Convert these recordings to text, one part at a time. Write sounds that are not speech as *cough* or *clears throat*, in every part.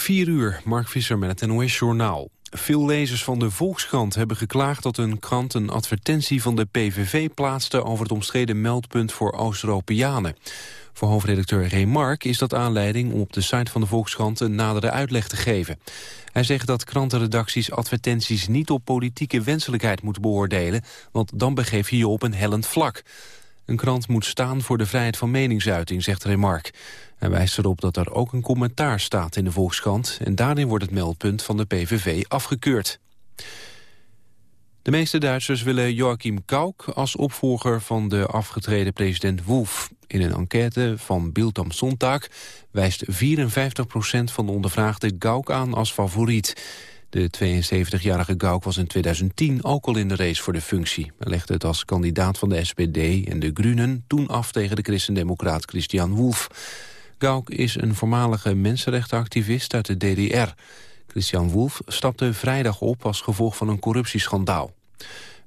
4 uur, Mark Visser met het NOS-journaal. Veel lezers van de Volkskrant hebben geklaagd dat een krant een advertentie van de PVV plaatste over het omstreden meldpunt voor Oost-Europeanen. Voor hoofdredacteur Remark is dat aanleiding om op de site van de Volkskrant een nadere uitleg te geven. Hij zegt dat krantenredacties advertenties niet op politieke wenselijkheid moeten beoordelen, want dan begeef je je op een hellend vlak. Een krant moet staan voor de vrijheid van meningsuiting, zegt Remark. Hij wijst erop dat er ook een commentaar staat in de Volkskrant... en daarin wordt het meldpunt van de PVV afgekeurd. De meeste Duitsers willen Joachim Gauck als opvolger van de afgetreden president Wolf. In een enquête van Bild am Sonntag wijst 54% van de ondervraagden Gauck aan als favoriet. De 72-jarige Gauck was in 2010 ook al in de race voor de functie. Hij legde het als kandidaat van de SPD en de Groenen toen af tegen de christendemocraat Christian Wolff. Gauck is een voormalige mensenrechtenactivist uit de DDR. Christian Wolff stapte vrijdag op als gevolg van een corruptieschandaal.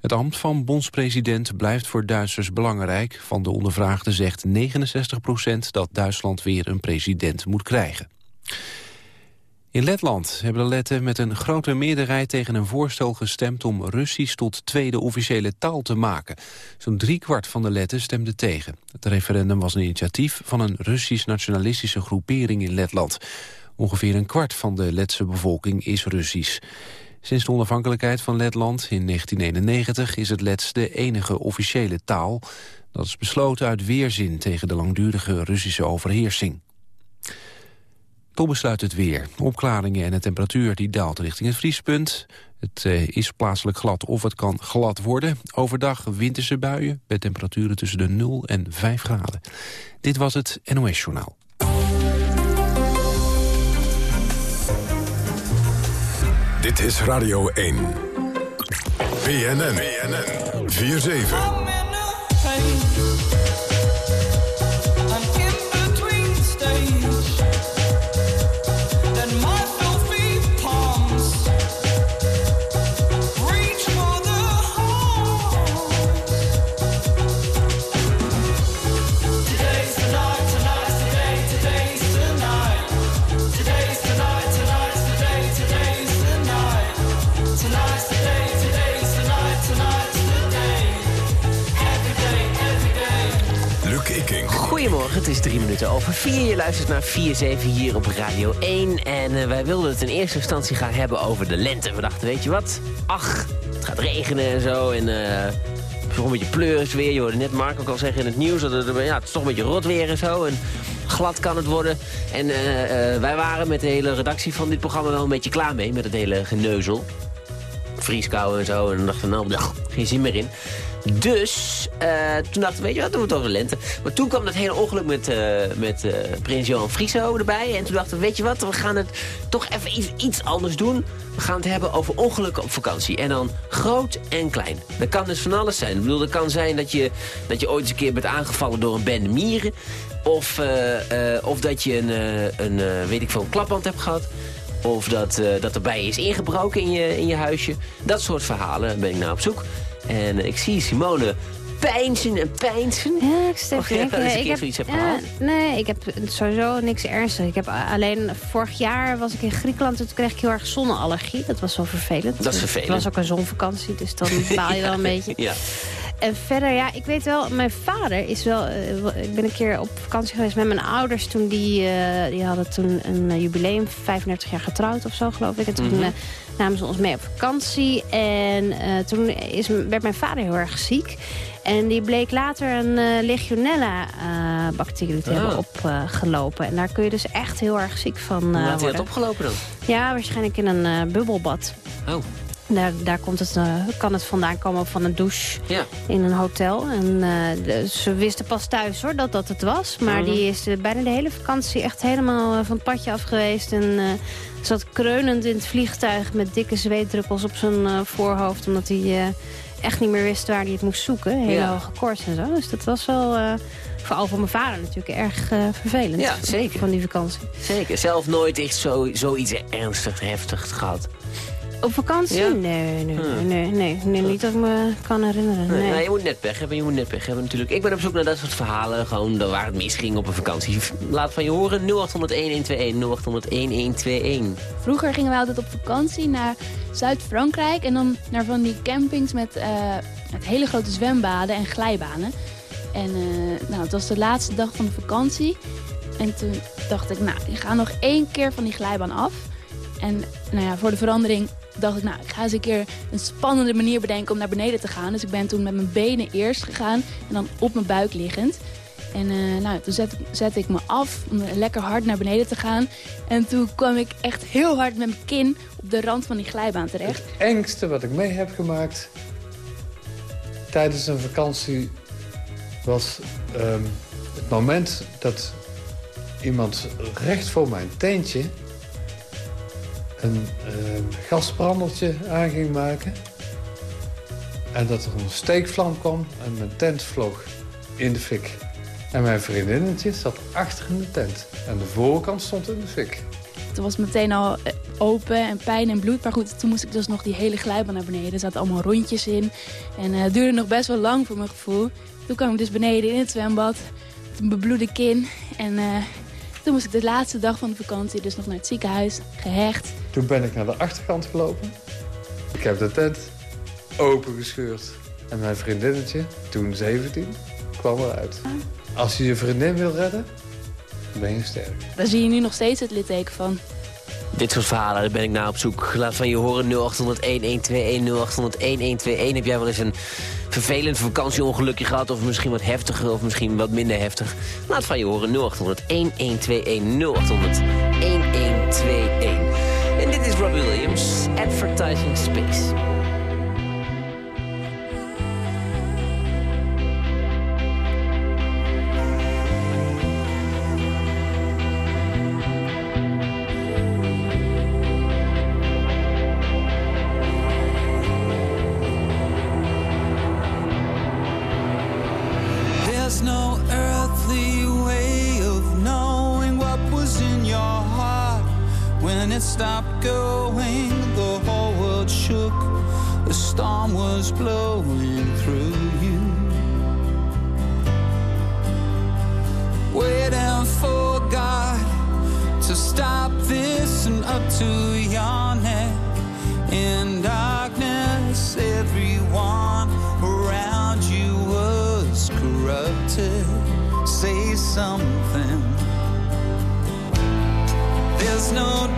Het ambt van bondspresident blijft voor Duitsers belangrijk. Van de ondervraagden zegt 69 procent dat Duitsland weer een president moet krijgen. In Letland hebben de Letten met een grote meerderheid tegen een voorstel gestemd om Russisch tot tweede officiële taal te maken. Zo'n driekwart van de Letten stemde tegen. Het referendum was een initiatief van een Russisch-nationalistische groepering in Letland. Ongeveer een kwart van de Letse bevolking is Russisch. Sinds de onafhankelijkheid van Letland in 1991 is het Lets de enige officiële taal. Dat is besloten uit weerzin tegen de langdurige Russische overheersing. Tot besluit het weer. Opklaringen en de temperatuur die daalt richting het vriespunt. Het eh, is plaatselijk glad of het kan glad worden. Overdag winterse buien met temperaturen tussen de 0 en 5 graden. Dit was het NOS Journaal. Dit is Radio 1. BNN. BNN. 4-7. Over vier. Je luistert naar 4-7 hier op Radio 1. En uh, wij wilden het in eerste instantie gaan hebben over de lente. We dachten, weet je wat? Ach, het gaat regenen en zo. En uh, een beetje pleuris weer. Je hoorde net Mark ook al zeggen in het nieuws... dat het, ja, het is toch een beetje rot weer en zo. En glad kan het worden. En uh, wij waren met de hele redactie van dit programma wel een beetje klaar mee... met het hele geneuzel. Vrieskou en zo. En dachten nou, geen zin meer in. Dus uh, toen dachten we, weet je wat, doen we toch de lente. Maar toen kwam dat hele ongeluk met, uh, met uh, prins Johan Frieso erbij. En toen dachten we, weet je wat, we gaan het toch even iets, anders doen. We gaan het hebben over ongelukken op vakantie. En dan groot en klein. Dat kan dus van alles zijn. Ik bedoel, dat kan zijn dat je, dat je ooit eens een keer bent aangevallen door een bende mieren. Of, of dat je een, een weet ik veel, klapband hebt gehad. Of dat, dat erbij is ingebroken in je, in je huisje. Dat soort verhalen ben ik naar op zoek. En ik zie Simone pijnsen en pijnsen. Ja, ik stel ja, ik heb, iets heb ja, Nee, ik heb sowieso niks ernstigs. Ik heb alleen vorig jaar was ik in Griekenland en toen kreeg ik heel erg zonneallergie. Dat was wel vervelend. Dat is vervelend. Het was ook een zonvakantie, dus dan baal je *laughs* wel een beetje. Ja. En verder, ja, ik weet wel, mijn vader is wel... Uh, ik ben een keer op vakantie geweest met mijn ouders toen die... Uh, die hadden toen een uh, jubileum, 35 jaar getrouwd of zo, geloof ik. En toen mm namen ze ons mee op vakantie. En toen is, werd mijn vader heel erg ziek. En die bleek later een legionella-bacterie te hebben oh. opgelopen. en daar kun je dus echt heel erg ziek van Hoe had hij dat opgelopen dan? Ja, waarschijnlijk in een bubbelbad. Oh. Daar, daar komt het, uh, kan het vandaan komen van een douche ja. in een hotel. En uh, de, ze wisten pas thuis hoor dat dat het was. Maar mm. die is uh, bijna de hele vakantie echt helemaal van het padje af geweest. En zat kreunend in het vliegtuig met dikke zweetdruppels op zijn voorhoofd. Omdat hij echt niet meer wist waar hij het moest zoeken. Heel ja. hoge koorts en zo. Dus dat was wel vooral voor mijn vader natuurlijk erg uh, vervelend. Ja, zeker. Van die vakantie. Zeker. Zelf nooit echt zo, zoiets ernstig, heftig gehad. Op vakantie? Nee, nee, nee, nee, nee, niet dat ik me kan herinneren. Nee. nee. je moet net weg hebben, je moet net weg hebben natuurlijk. Ik ben op zoek naar dat soort verhalen, gewoon waar het misging op een vakantie. Laat van je horen, 0800-1121, 0800-1121. Vroeger gingen we altijd op vakantie naar Zuid-Frankrijk en dan naar van die campings met, uh, met hele grote zwembaden en glijbanen. En uh, nou, het was de laatste dag van de vakantie. En toen dacht ik, nou, ik ga nog één keer van die glijbaan af. En nou ja, voor de verandering dacht ik, nou, ik ga eens een keer een spannende manier bedenken om naar beneden te gaan. Dus ik ben toen met mijn benen eerst gegaan en dan op mijn buik liggend. En uh, nou, toen zette, zette ik me af om lekker hard naar beneden te gaan. En toen kwam ik echt heel hard met mijn kin op de rand van die glijbaan terecht. Het engste wat ik mee heb gemaakt tijdens een vakantie was um, het moment dat iemand recht voor mijn tentje een uh, gasbrandertje aan ging maken. En dat er een steekvlam kwam en mijn tent vloog in de fik. En mijn vriendinnetje zat achter in de tent. En de voorkant stond in de fik. Toen was meteen al eh, open en pijn en bloed. Maar goed, toen moest ik dus nog die hele glijbaan naar beneden. Er zaten allemaal rondjes in. En uh, duurde nog best wel lang voor mijn gevoel. Toen kwam ik dus beneden in het zwembad. Een bebloede kin. En uh, toen moest ik de laatste dag van de vakantie dus nog naar het ziekenhuis, gehecht. Toen ben ik naar de achterkant gelopen. Ik heb de tent opengescheurd. En mijn vriendinnetje, toen 17, kwam eruit. Als je je vriendin wil redden, ben je sterk. Daar zie je nu nog steeds het litteken van. Dit soort verhalen, daar ben ik naar op zoek. Laat van je horen 0800 1121 0800 1121. Heb jij wel eens een vervelend vakantieongelukje gehad... of misschien wat heftiger of misschien wat minder heftig? Laat van je horen 0800 1121 0800 1121. En dit is Robbie Williams, Advertising Space. Up this and up to your neck. In darkness, everyone around you was corrupted. Say something. There's no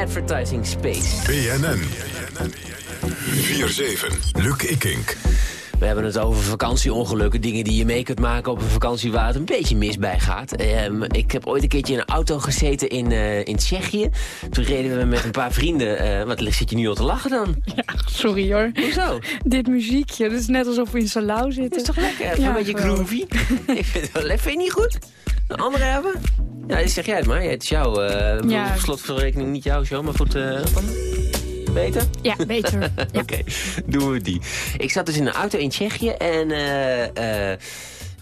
Advertising Space. BNN. 4-7. Luc Ikink. We hebben het over vakantieongelukken, dingen die je mee kunt maken op een vakantie waar het een beetje mis bij gaat. Ehm, ik heb ooit een keertje in een auto gezeten in, uh, in Tsjechië. Toen reden we met een paar vrienden. Uh, wat zit je nu al te lachen dan? Ja, sorry hoor. Hoezo? Dit muziekje, dat is net alsof we in Salau zitten. Dat is toch lekker? Ja, een beetje groovy. ik vind het wel lekker. Vind je niet goed? Een andere hebben? Ja, zeg jij het maar. Het is jouw, uh, ja. slotverrekening niet jouw show, maar goed. Beter? Ja, beter. *laughs* Ja. Oké, doen we die. Ik zat dus in een auto in Tsjechië en... Uh,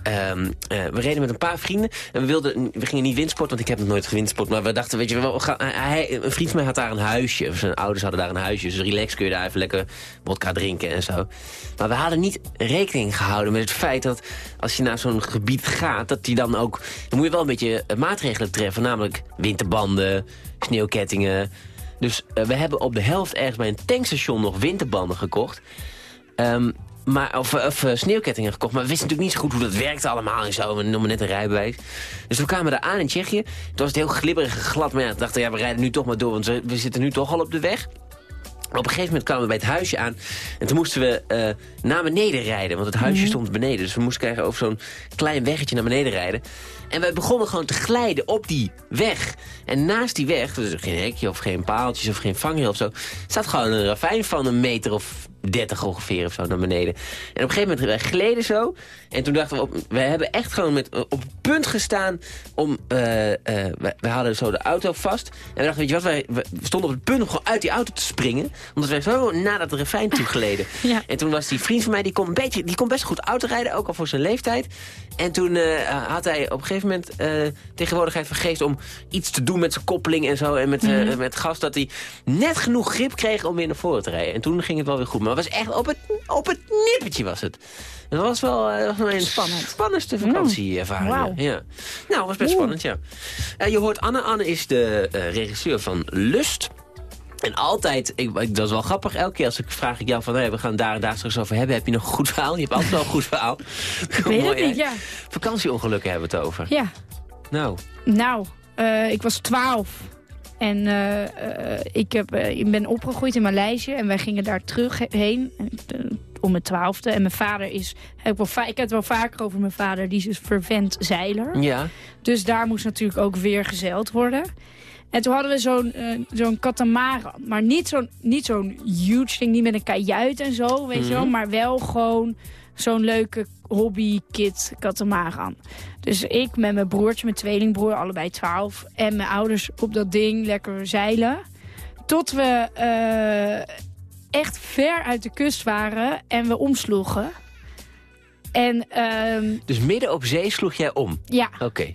Um, we reden met een paar vrienden. En we, wilden, we gingen niet windsporten, want ik heb nog nooit gewindsport. Maar we dachten, weet je, we gaan, hij, een vriend van mij had daar een huisje. Zijn ouders hadden daar een huisje. Dus relax kun je daar even lekker vodka drinken en zo. Maar we hadden niet rekening gehouden met het feit dat als je naar zo'n gebied gaat... dat die dan ook... Dan moet je wel een beetje maatregelen treffen. Namelijk winterbanden, sneeuwkettingen... Dus uh, we hebben op de helft ergens bij een tankstation nog winterbanden gekocht. Um, maar, of, of uh, sneeuwkettingen gekocht. Maar we wisten natuurlijk niet zo goed hoe dat werkte allemaal en zo. We noemen net een rijbewijs. Dus we kwamen daar aan in Tsjechië. Toen was het heel glibberig en glad. Maar ja, we dachten, ja, we rijden nu toch maar door. Want we, zitten nu toch al op de weg. Op een gegeven moment kwamen we bij het huisje aan. En toen moesten we uh, naar beneden rijden. Want het huisje mhm. stond beneden. Dus we moesten krijgen over zo'n klein weggetje naar beneden rijden. En we begonnen gewoon te glijden op die weg. En naast die weg, dus geen hekje of geen paaltjes of geen vangrail of zo... staat gewoon een ravijn van een meter of 30 ongeveer of zo naar beneden. En op een gegeven moment gleden zo. En toen dachten we, op, we hebben echt gewoon met, op het punt gestaan om... Uh, uh, we, we, hadden zo de auto vast. En we dachten, weet je wat, wij, we stonden op het punt om gewoon uit die auto te springen. Omdat we zo naar dat ravijn toe gleden. *laughs* ja. En toen was die vriend van mij, die kon, een beetje, die kon best goed autorijden, ook al voor zijn leeftijd. En toen uh, had hij op een gegeven moment tegenwoordigheid van geest om iets te doen met zijn koppeling en zo. En met, mm met gas, dat hij net genoeg grip kreeg om weer naar voren te rijden. En toen ging het wel weer goed. Maar het was echt op het, op het nippertje was het. dat was wel, was een spannend. spannendste vakantieervaring. Wow. Ja. Nou, was best spannend, ja. Uh, je hoort Anne. Anne is de uh, regisseur van Lust. En altijd, ik, dat is wel grappig, elke keer als ik vraag ik jou van... Hey, we gaan daar en daar straks over hebben, heb je nog een goed verhaal? Je hebt altijd wel een goed verhaal. *laughs* Ik weet het niet, ja. Vakantieongelukken hebben we het over. Ja. Nou. Nou, ik was twaalf. En uh, ik, heb, uh, ik ben opgegroeid in Maleisië en wij gingen daar terug heen om mijn twaalfde. En mijn vader is, heb ik, wel ik heb het wel vaker over mijn vader, die is vervent zeiler. Ja. Dus daar moest natuurlijk ook weer gezeild worden. En toen hadden we zo'n zo'n katamaran. Maar niet zo'n zo'n huge ding, niet met een kajuit en zo, weet je wel. Mhm. Maar wel gewoon zo'n leuke hobby-kit katamaran. Dus ik met mijn broertje, mijn tweelingbroer, allebei 12. En mijn ouders op dat ding lekker zeilen. Tot we uh, echt ver uit de kust waren en we omsloegen. En, uh, dus midden op zee sloeg jij om? Ja. Oké.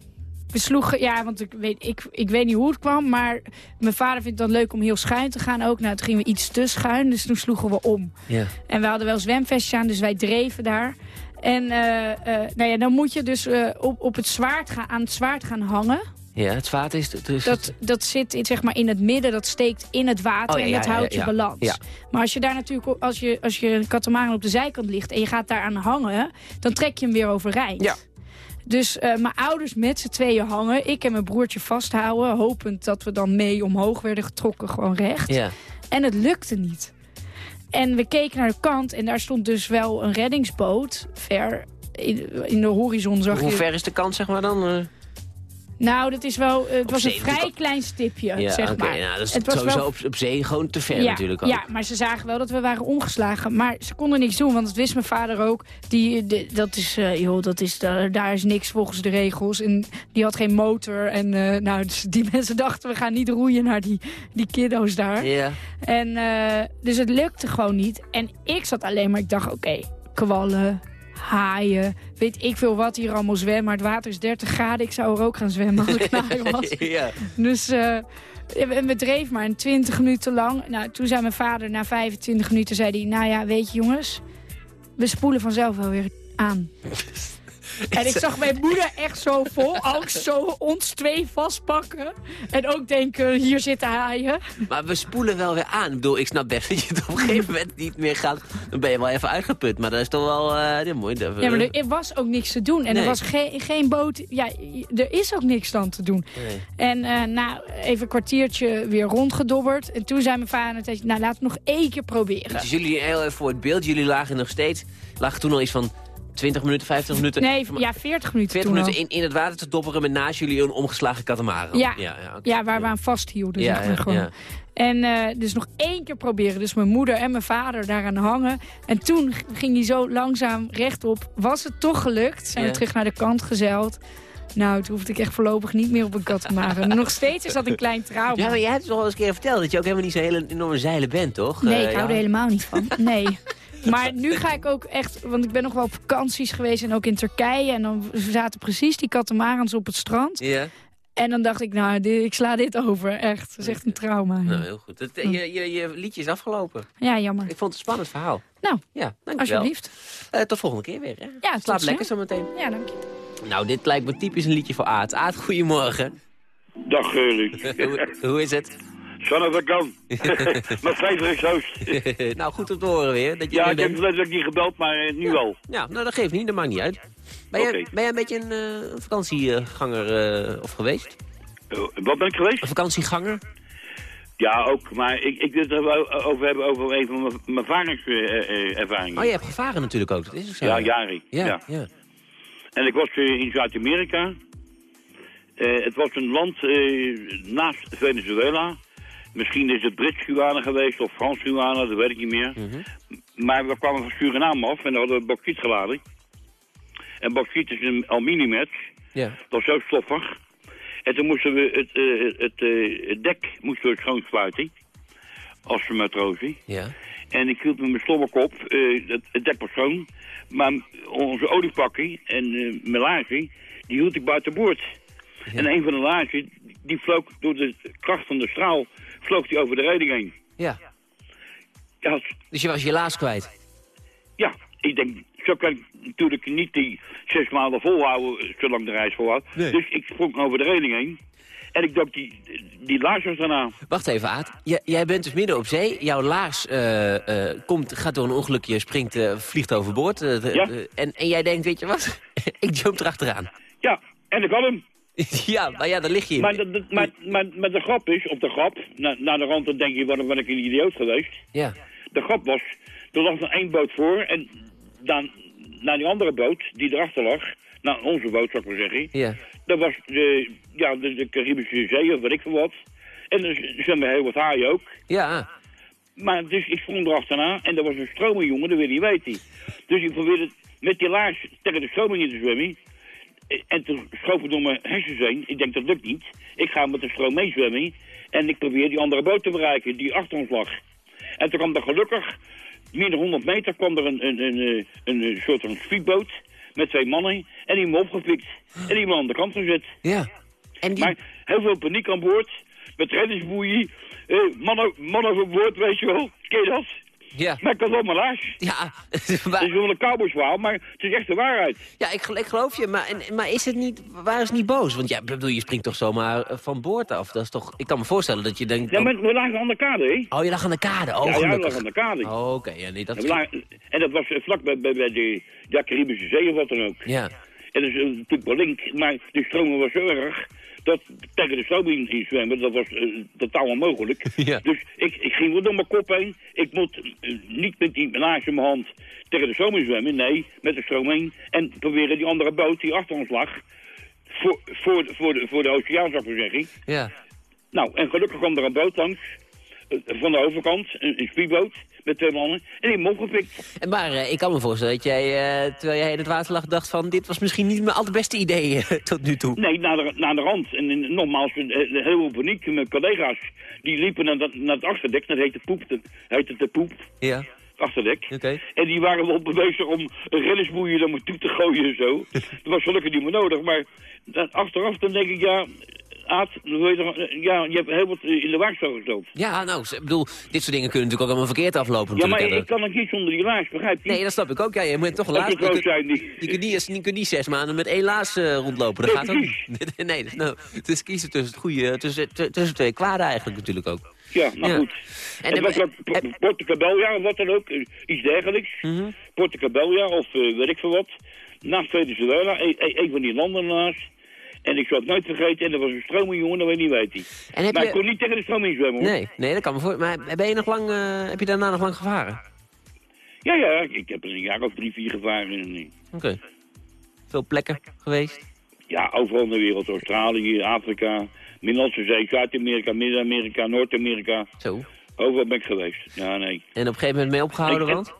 We sloegen, ja, want ik weet, ik, ik weet niet hoe het kwam, maar mijn vader vindt het dan leuk om heel schuin te gaan ook. Nou, toen gingen we iets te schuin, dus toen sloegen we om. Ja. En we hadden wel zwemvestjes aan, dus wij dreven daar. En uh, uh, nou ja, dan moet je dus uh, op, op het zwaard gaan, aan het zwaard gaan hangen. Ja, het zwaard is... Dus dat, dat zit in, zeg maar, in het midden, dat steekt in het water oh, en dat houdt je balans. Maar als je daar natuurlijk, als je, als je een katamaran op de zijkant ligt en je gaat daar aan hangen, dan trek je hem weer overeind. Ja. Dus uh, mijn ouders met z'n tweeën hangen. Ik en mijn broertje vasthouden. Hopend dat we dan mee omhoog werden getrokken. Gewoon recht. Ja. En het lukte niet. En we keken naar de kant. En daar stond dus wel een reddingsboot. Ver in, in de horizon zag Hoe je... ver is de kant zeg maar dan? Nou, dat is wel, het was een vrij klein stipje, ja, zeg maar. Nou, dat is het sowieso wel... op, op zee gewoon te ver natuurlijk ook. Ja, maar ze zagen wel dat we waren omgeslagen. Maar ze konden niks doen, want dat wist mijn vader ook. Die, dat is, uh, joh, dat is, uh, daar is niks volgens de regels. En die had geen motor. En uh, nou, dus die *laughs* mensen dachten, we gaan niet roeien naar die, die kiddo's daar. Ja. En, dus het lukte gewoon niet. En ik zat alleen maar, ik dacht, oké, okay, kwallen, haaien, weet ik veel wat hier allemaal zwemmen. Maar het water is 30 graden, ik zou er ook gaan zwemmen als ik *laughs* naar was. ja. Dus uh, we dreven maar 20 minuten lang. Nou, toen zei mijn vader na 25 minuten, zei hij, nou ja, weet je jongens, we spoelen vanzelf wel weer aan. *laughs* En ik zag mijn moeder echt zo vol angst zo ons twee vastpakken. En ook denken, hier zitten haaien. Maar we spoelen wel weer aan. Ik bedoel, ik snap best dat je het op een gegeven moment niet meer gaat. Dan ben je wel even uitgeput. Maar dat is toch wel uh, mooi. Ja, maar er was ook niks te doen. En er was geen, geen boot. Ja, er is ook niks dan te doen. Nee. En uh, nou, even een kwartiertje weer rondgedobberd. En toen zei mijn vader, nou laten we nog één keer proberen. Dus jullie heel even voor het beeld. Jullie lagen nog steeds, lagen toen al iets van 20 minuten, 50 minuten? Nee, ja, 40 minuten 40 minuten in, in het water te dobberen met naast jullie een omgeslagen katamaran. Ja, ja, ja, ja waar we aan vasthielden, ja, zeg maar gewoon. En uh, dus nog één keer proberen. Dus mijn moeder en mijn vader daaraan hangen. En toen ging hij zo langzaam rechtop. Was het toch gelukt? Zijn we terug naar de kant gezeild. Nou, toen hoefde ik echt voorlopig niet meer op een katamaran. Nog steeds is dat een klein trauma. Ja, maar jij hebt het al eens een keer verteld dat je ook helemaal niet zo'n hele enorme zeilen bent, toch? Nee, ik uh, hou er helemaal niet van. Nee. *laughs* Maar nu ga ik ook echt, want ik ben nog wel op vakanties geweest en ook in Turkije. En dan zaten precies die katamarans op het strand. Ja. En dan dacht ik, nou, ik sla dit over. Echt, dat is echt een trauma. Nou, heel goed. Het, je, je, je, liedje is afgelopen. Ja, jammer. Ik vond het een spannend verhaal. Nou, ja, alsjeblieft. Uh, tot volgende keer weer. Hè? Ja, Slaap lekker zo meteen. Ja, dank je. Nou, dit lijkt me typisch een liedje voor Aad. Aad, goedemorgen. Dag, Geurling. *laughs* hoe, hoe is het? Zo dat kan. Met Frederik Soos. nou, goed om te horen weer. Dat je ja, ik heb letterlijk niet gebeld, maar uh, nu ja. wel. Ja, nou dat geeft niet, dat maakt niet uit. Ben, okay. jij, ben jij een beetje een uh, vakantieganger uh, of geweest? wat ben ik geweest? Een vakantieganger? Ja, ook. Maar ik, ik wil het over hebben over een van mijn varingservaringen. Oh, je hebt gevaren natuurlijk ook. Dat is ook zo. Ja, jaren. Ja, ja. ja. En ik was in Zuid-Amerika. het was een land naast Venezuela. Misschien is het Brits Guyana geweest of Frans Guyana, dat weet ik niet meer. Mhm. Maar we kwamen van Suriname af en daar hadden we bauxiet geladen. En bauxiet is een aluminium Ja. Dat is zo stoffig. En toen moesten we het, uh, het, uh, het dek moesten we. Als matrozen. Ja. En ik hield met mijn slobberkop, uh, het, het, dek was schoon. Maar onze oliepakkie en uh, mijn laarzen, die hield ik buiten boord. Ja. En een van de laarzen, die vloog door de kracht van de straal vloog hij over de reding heen. Ja. ja. Dus je was je laas kwijt? Ja, ik denk, zo kan ik natuurlijk niet die zes maanden volhouden zolang de reis volhoudt. Nee. Dus ik sprong over de reding heen. En ik dacht, die, die laars was daarna. Wacht even, Aad. J jij bent dus midden op zee. Jouw laars uh, uh, komt, gaat door een ongelukje, springt, uh, vliegt overboord. ja. en, en jij denkt, weet je wat? *laughs* ik jump erachteraan. Ja, en ik had hem. *laughs* ja, maar ja, daar lig je in. Maar, de, maar, maar, maar de grap is, op de grap, na, naar de rand dan denk je, wat ben ik een idioot geweest. Ja. De grap was, er lag nog één boot voor en dan naar die andere boot die erachter lag, naar onze boot zou ik maar zeggen. Ja. Dat was de, ja, de, de Caribische Zee of weet ik veel wat. En er zwemmen heel wat haaien ook. Ja. Maar dus ik sprong erachterna en er was een stromenjongen, dat wil je weten. Dus ik probeerde met die laars tegen de stroming in te zwemmen. En toen schoof ik door mijn hersens heen. Ik denk, dat lukt niet. Ik ga met de stroom meezwemmen. En ik probeer die andere boot te bereiken, die achter ons lag. En toen kwam er gelukkig, meer dan 100 meter, kwam er een, een, een, een, een soort van speedboot met twee mannen. En die me opgepikt. En die me aan de kant gezet. Ja. En die... Maar heel veel paniek aan boord. Met reddingsboeien. Eh, mannen, mannen overboord, weet je wel. Ken je dat? Ja. Maar ik kan allemaal laars. Ja. *laughs* Het is wel een cowboysverhaal, maar het is echt de waarheid. Ja, ik, ik geloof je. Maar, en, maar is het niet, waar is niet boos? Want ja, bedoel, je springt toch zomaar van boord af? Dat is toch, ik kan me voorstellen dat je denkt... Ja, maar we lagen aan de kade, hè? Oh, je lag aan de kade. Oh, ja, ja, we lagen aan de kade. Oh, oké. Ja, nee, dat en, lagen, en dat was vlak bij, bij, bij de ja, Caribische Zee of wat dan ook. Ja. En dat is natuurlijk wel link, maar de stromen was zo erg dat tegen de stroom in, in zwemmen, dat was uh, totaal onmogelijk. *laughs* Ja. Dus ik, ik ging wel door mijn kop heen. Ik moet uh, niet met die in mijn hand tegen de stroom in zwemmen, nee, met de stroom heen. En proberen die andere boot die achter ons lag, voor, voor, voor, de, voor de oceaan zou ik maar zeggen. Ja. Nou, en gelukkig kwam er een boot langs, van de overkant, een, een speedboot met twee mannen, en die opgepikt. En Maar uh, ik kan me voorstellen dat jij, uh, terwijl jij in het water lag, dacht van... dit was misschien niet mijn allerbeste idee uh, *laughs* tot nu toe. Nee, naar de, naar de rand. En, en nogmaals, heel veel paniek. Mijn collega's, die liepen naar, naar het achterdek. Dat heette poep. Dat heette de poep. Ja. Achterdek. Oké. Okay. En die waren wel bezig om reddingsboeien naar me toe te gooien en zo. dat *laughs* was gelukkig niet meer nodig. Maar dat, achteraf dan denk ik, ja... Aad, ja, je hebt heel wat eh, in de waagschaal gestopt. Ja, nou, ik bedoel, dit soort dingen kunnen natuurlijk ook allemaal verkeerd aflopen. Ja, maar ik kan het niet zonder die laars, begrijp je? Nee, dat snap ik ook. Ja, je moet toch het Je zijn, die... je kunt niet, je kunt niet zes maanden met één laas eh, rondlopen. Dat Ja, gaat ook niet. *laughs* Nee, dus, nou, het is kiezen tussen het goede, tussen, tussen twee kwaden eigenlijk natuurlijk ook. Ja, maar Ja. goed. En het de- was wat dan ook, eh, iets dergelijks. Mhm. Portocabelja of eh, weet ik veel wat. Naast Venezuela, een, een, een van die landen ernaast. En ik zal het nooit vergeten, en er was een stroming jongen, dat weet niet weet hij. En heb Maar je... ik kon niet tegen de stroming zwemmen hoor. Nee, nee, dat kan me voor. Maar ben je nog lang, eh, heb je daarna nog lang gevaren? Ja, ja, ik heb er een jaar of drie, vier gevaren. En, eh, Oké. Veel plekken geweest? ja, overal in de wereld. Australië, Afrika, Middellandse Zee, Zuid-Amerika, Midden-Amerika, Noord-Amerika. Zo. Overal ben ik geweest. Ja, nee. En op een gegeven moment mee opgehouden, Ik- want?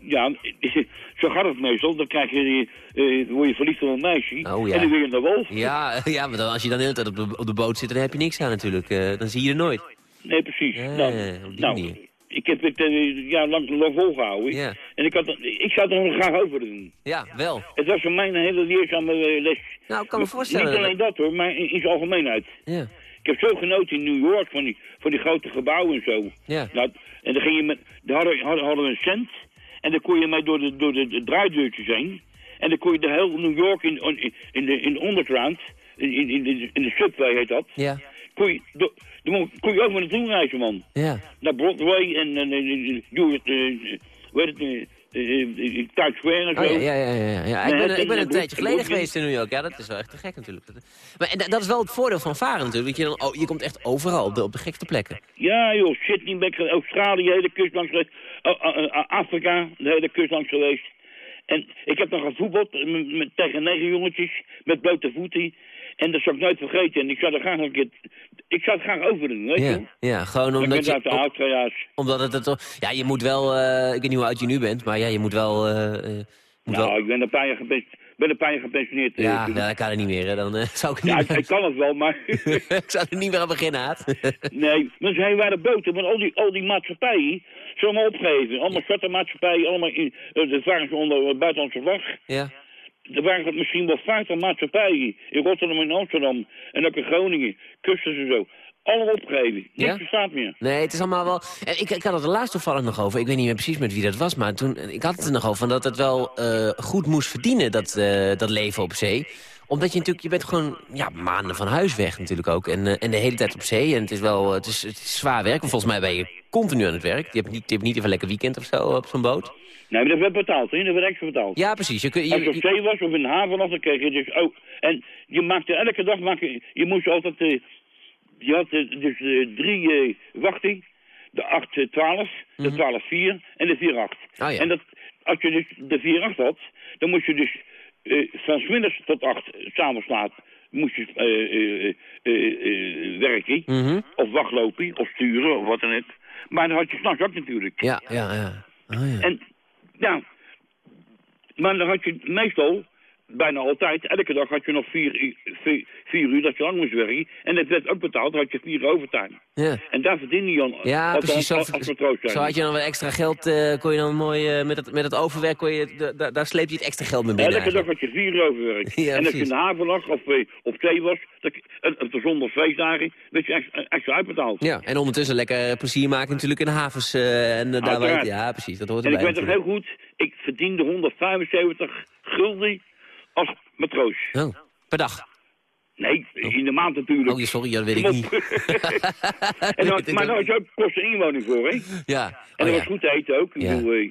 Ja, *laughs* zo gaat het meestal. Dan krijg je, eh, word je verliefd op een meisje. Oh, ja. En dan weer de wolf. Ja, *laughs* ja maar dan, als je dan de hele tijd op de, op de boot zit, dan heb je niks aan natuurlijk. Eh, dan zie je er nooit. Nee, precies. Ja, nou, die nou, manier. ik heb het eh, ja, lang, volgehouden. Ja. En ik, had, ik zou er nog graag over doen. Ja, wel. Het was voor mij een hele leerzame eh, les. Nou, ik kan me voorstellen. Niet alleen dat hoor, maar in, in zijn algemeenheid. Ja, Ik heb zo genoten in New York van die, van die grote gebouwen en zo. ja. Nou, en dan ging je met, daar hadden, hadden, hadden we een cent. En dan kon je mee door de, door de, de draaideurtjes heen. En dan kon je de hele New York in, in, in de, in de underground, in, in, in, de, in de subway heet dat. Ja, Kon je, do, do- kon je ook met naartoe reizen, man. ja. Naar Broadway en, en, en, weet het, eh, eh, eh, Times Square en zo. Oh, ja, ja, ja, ja, ja. Ik Nee, ben, ik ben een en- tijdje geleden en- geweest in New York. Ja, dat is wel echt te gek natuurlijk. Maar en da- dat is wel het voordeel van varen natuurlijk. Dat je, dan, oh, je komt echt overal op de, op de gekste plekken. Ja, joh, Sydney ben ik Australië, de hele kust langs Oh, oh, oh, Afrika, de hele kust langs geweest. En ik heb nog gevoetbald met, met, tegen negen jongetjes met blote voeten. En dat zal ik nooit vergeten. En ik zou er graag een keer... Ik zou het graag over doen, weet Ja, je? ja gewoon Ik ben omdat uit de je, omdat het er toch... Ja, je moet wel... eh, ik weet niet hoe oud je nu bent, maar ja, je moet wel... eh, eh, moet Nou, wel ik ben een paar jaar, gepen, ben een paar jaar gepensioneerd. eh, ja, toen. nou, dat kan er niet meer. Hè. Dan eh, *laughs* zou ik ja, niet ik, ik kan het wel, maar... *laughs* ik zou er niet meer aan beginnen, Haat. nee, maar zijn waren boten, maar al die, al die maatschappijen zijn allemaal opgegeven. Allemaal zwarte maatschappijen, allemaal in, uh, de ze onder uh, buitenlandse vlag. ja. Er waren er misschien wel 50 maatschappijen in Rotterdam en Amsterdam. En ook in Groningen, kusters en zo. Allemaal opgegeven. Niks Ja? bestaat meer. Nee, het is allemaal wel... Ik, ik had het er laatst toevallig nog over. Ik weet niet meer precies met wie dat was, maar toen... Ik had het er nog over van dat het wel eh, goed moest verdienen, dat, eh, dat leven op zee. Omdat je natuurlijk... Je bent gewoon ja, maanden van huis weg natuurlijk ook. En, eh, en de hele tijd op zee. En het is wel... Het is, het is zwaar werk. Volgens mij ben je continu aan het werk. Je hebt niet, je hebt niet even lekker weekend of zo op zo'n boot. Nee, maar dat werd betaald, hè? Dat werd extra betaald. Ja, precies. Je, kun- je, Als je op zee was of in de haven was, dan kreeg je dus ook... En je maakte elke dag... Maakte, je moest altijd... eh, je had eh, dus eh, drie eh wachting. De 8-12, de 12-4 en de 4-8. Mhm. Oh ja. En dat, als je dus de 4-8 had, dan moest je dus eh, van 's middags tot 8 s'avonds laat moest je eh, eh, eh, eh, werken. Mhm. Of wachtlopen, of sturen, of wat dan ook. Maar dan had je s'nachts ook natuurlijk. Ja, ja, ja. Oh, ja. En ja, maar dan had je meestal, bijna altijd, elke dag had je nog vier, u- vier, vier uur dat je lang moest werken. En dat werd ook betaald, dan had je vier uur overtime. ja. En daar verdiende je dan Ja, precies. Zo, als, zo had je dan wat extra geld, eh, kon je dan mooi, eh, met, het, met het overwerk, kon je, da- da- daar sleep je het extra geld mee binnen Elke dag had je vier uur overwerk. *laughs* Ja, en als je in de haven lag of eh, op zee was, dat, en op de zondag feestdagen, werd je extra, extra uitbetaald. Ja, en ondertussen lekker plezier maken natuurlijk in de havens. en, daar waar het- ja, precies, dat hoort En ik erbij weet nog heel goed, ik verdiende 175 gulden als matroos. Oh, per dag. Nee, in de maand natuurlijk. Oh, ja, sorry, dat weet ik niet. *laughs* *laughs* en dan, ik maar ook had je ook kosten inwoning voor, hè? Ja, En oh, dat ja. was goed te eten ook. Ik Ja. bedoel, eh,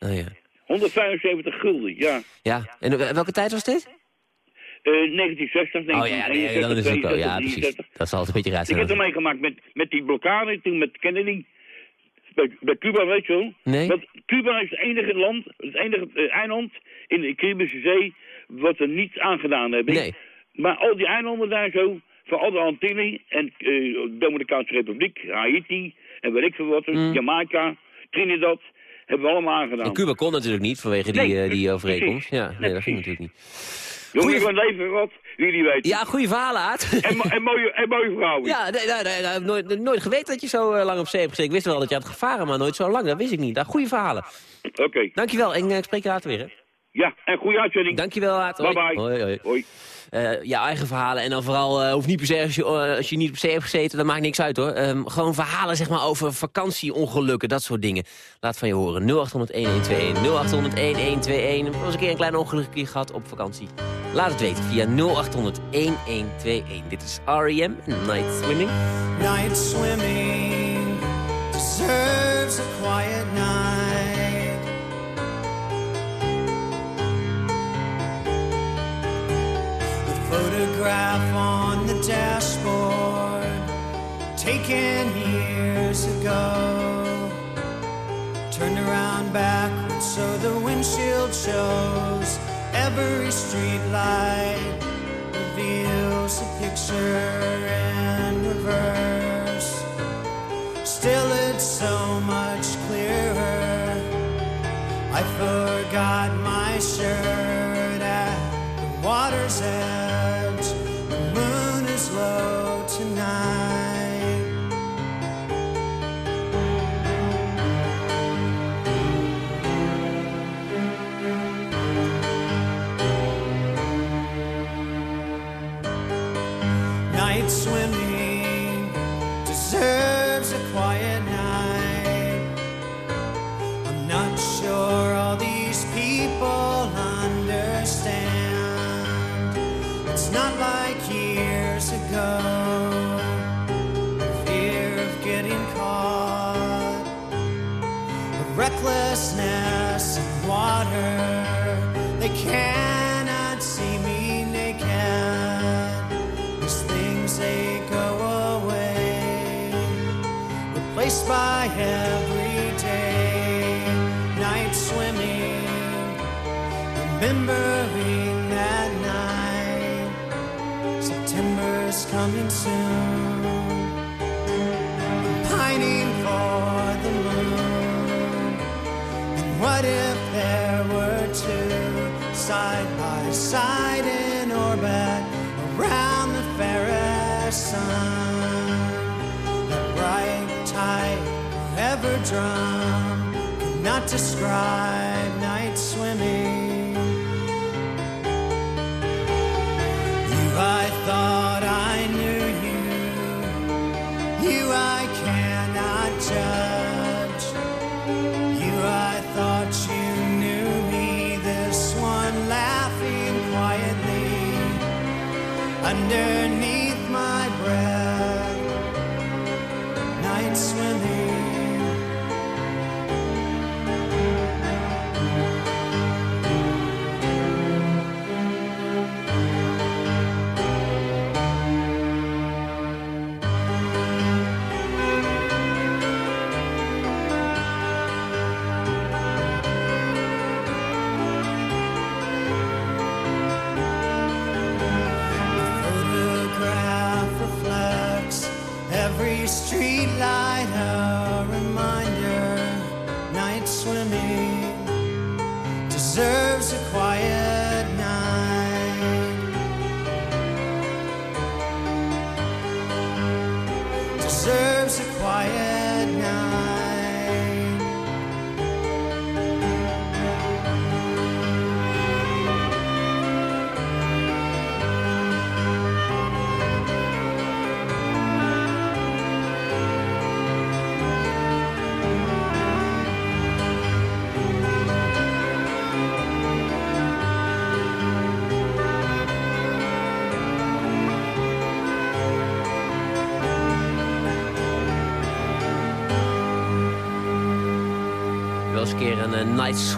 Oh, ja. 175 gulden, ja. ja, en eh, welke tijd was dit? Eh 1960, Oh ja, nee, 1961, dan is het ook wel. Ja, 62, precies. 63. Dat zal het een beetje raar Ik heb zijn. meegemaakt met, met die blokkade toen met Kennedy. Bij, bij Cuba, weet je wel. Nee? Want Cuba is het enige land, het enige eh, eiland in de Caribische Zee wat er niets aan gedaan hebben. Nee. Maar al die eilanden daar zo, van al de Antillen en eh Dominicaanse Republiek, Haiti en weet ik veel wat, Mm. Jamaica, Trinidad, hebben we allemaal aangedaan. En Cuba kon natuurlijk niet vanwege die, Nee, eh, die overeenkomst. Ja, nee, Nee, dat ging natuurlijk niet. Jongen, ben leven gehad, jullie weten. Ja, goede verhalen, Aad. En, mo- en, mooie, en mooie vrouwen. Ja, nee, nee, nee, heb nooit, nooit geweten dat je zo eh, lang op zee hebt gezeten. Ik wist wel dat je had gevaren, maar nooit zo lang. Dat wist ik niet. Nou, goede verhalen. Oké, Dankjewel en ik spreek je later weer. Hè. Ja, en goede uitzending. Dankjewel, Aad. Hoi. Bye bye. Hoi, hoi. Hoi. Eh, ja, eigen verhalen. En dan vooral, eh, hoeft niet per se, als je, eh, als je niet op zee hebt gezeten, dat maakt niks uit hoor. Ehm, gewoon verhalen zeg maar over vakantieongelukken, dat soort dingen. Laat van je horen. 0800-1121. 0800-1121. Er was een keer een klein ongelukje gehad op vakantie. Laat het weten via 0800-1121. Dit is R.E.M. Night Swimming. Night swimming deserves a quiet night. Photograph on the dashboard, taken years ago, turned around backwards so the windshield shows every street light reveals a picture in reverse. Still, it's so much clearer. I forgot Remembering that night, September's coming soon. Pining for the moon. And what if there were two side by side in orbit around the fairest sun? That bright, tight, forever drum could not describe You, I cannot judge. You, I thought you knew me. This one laughing quietly underneath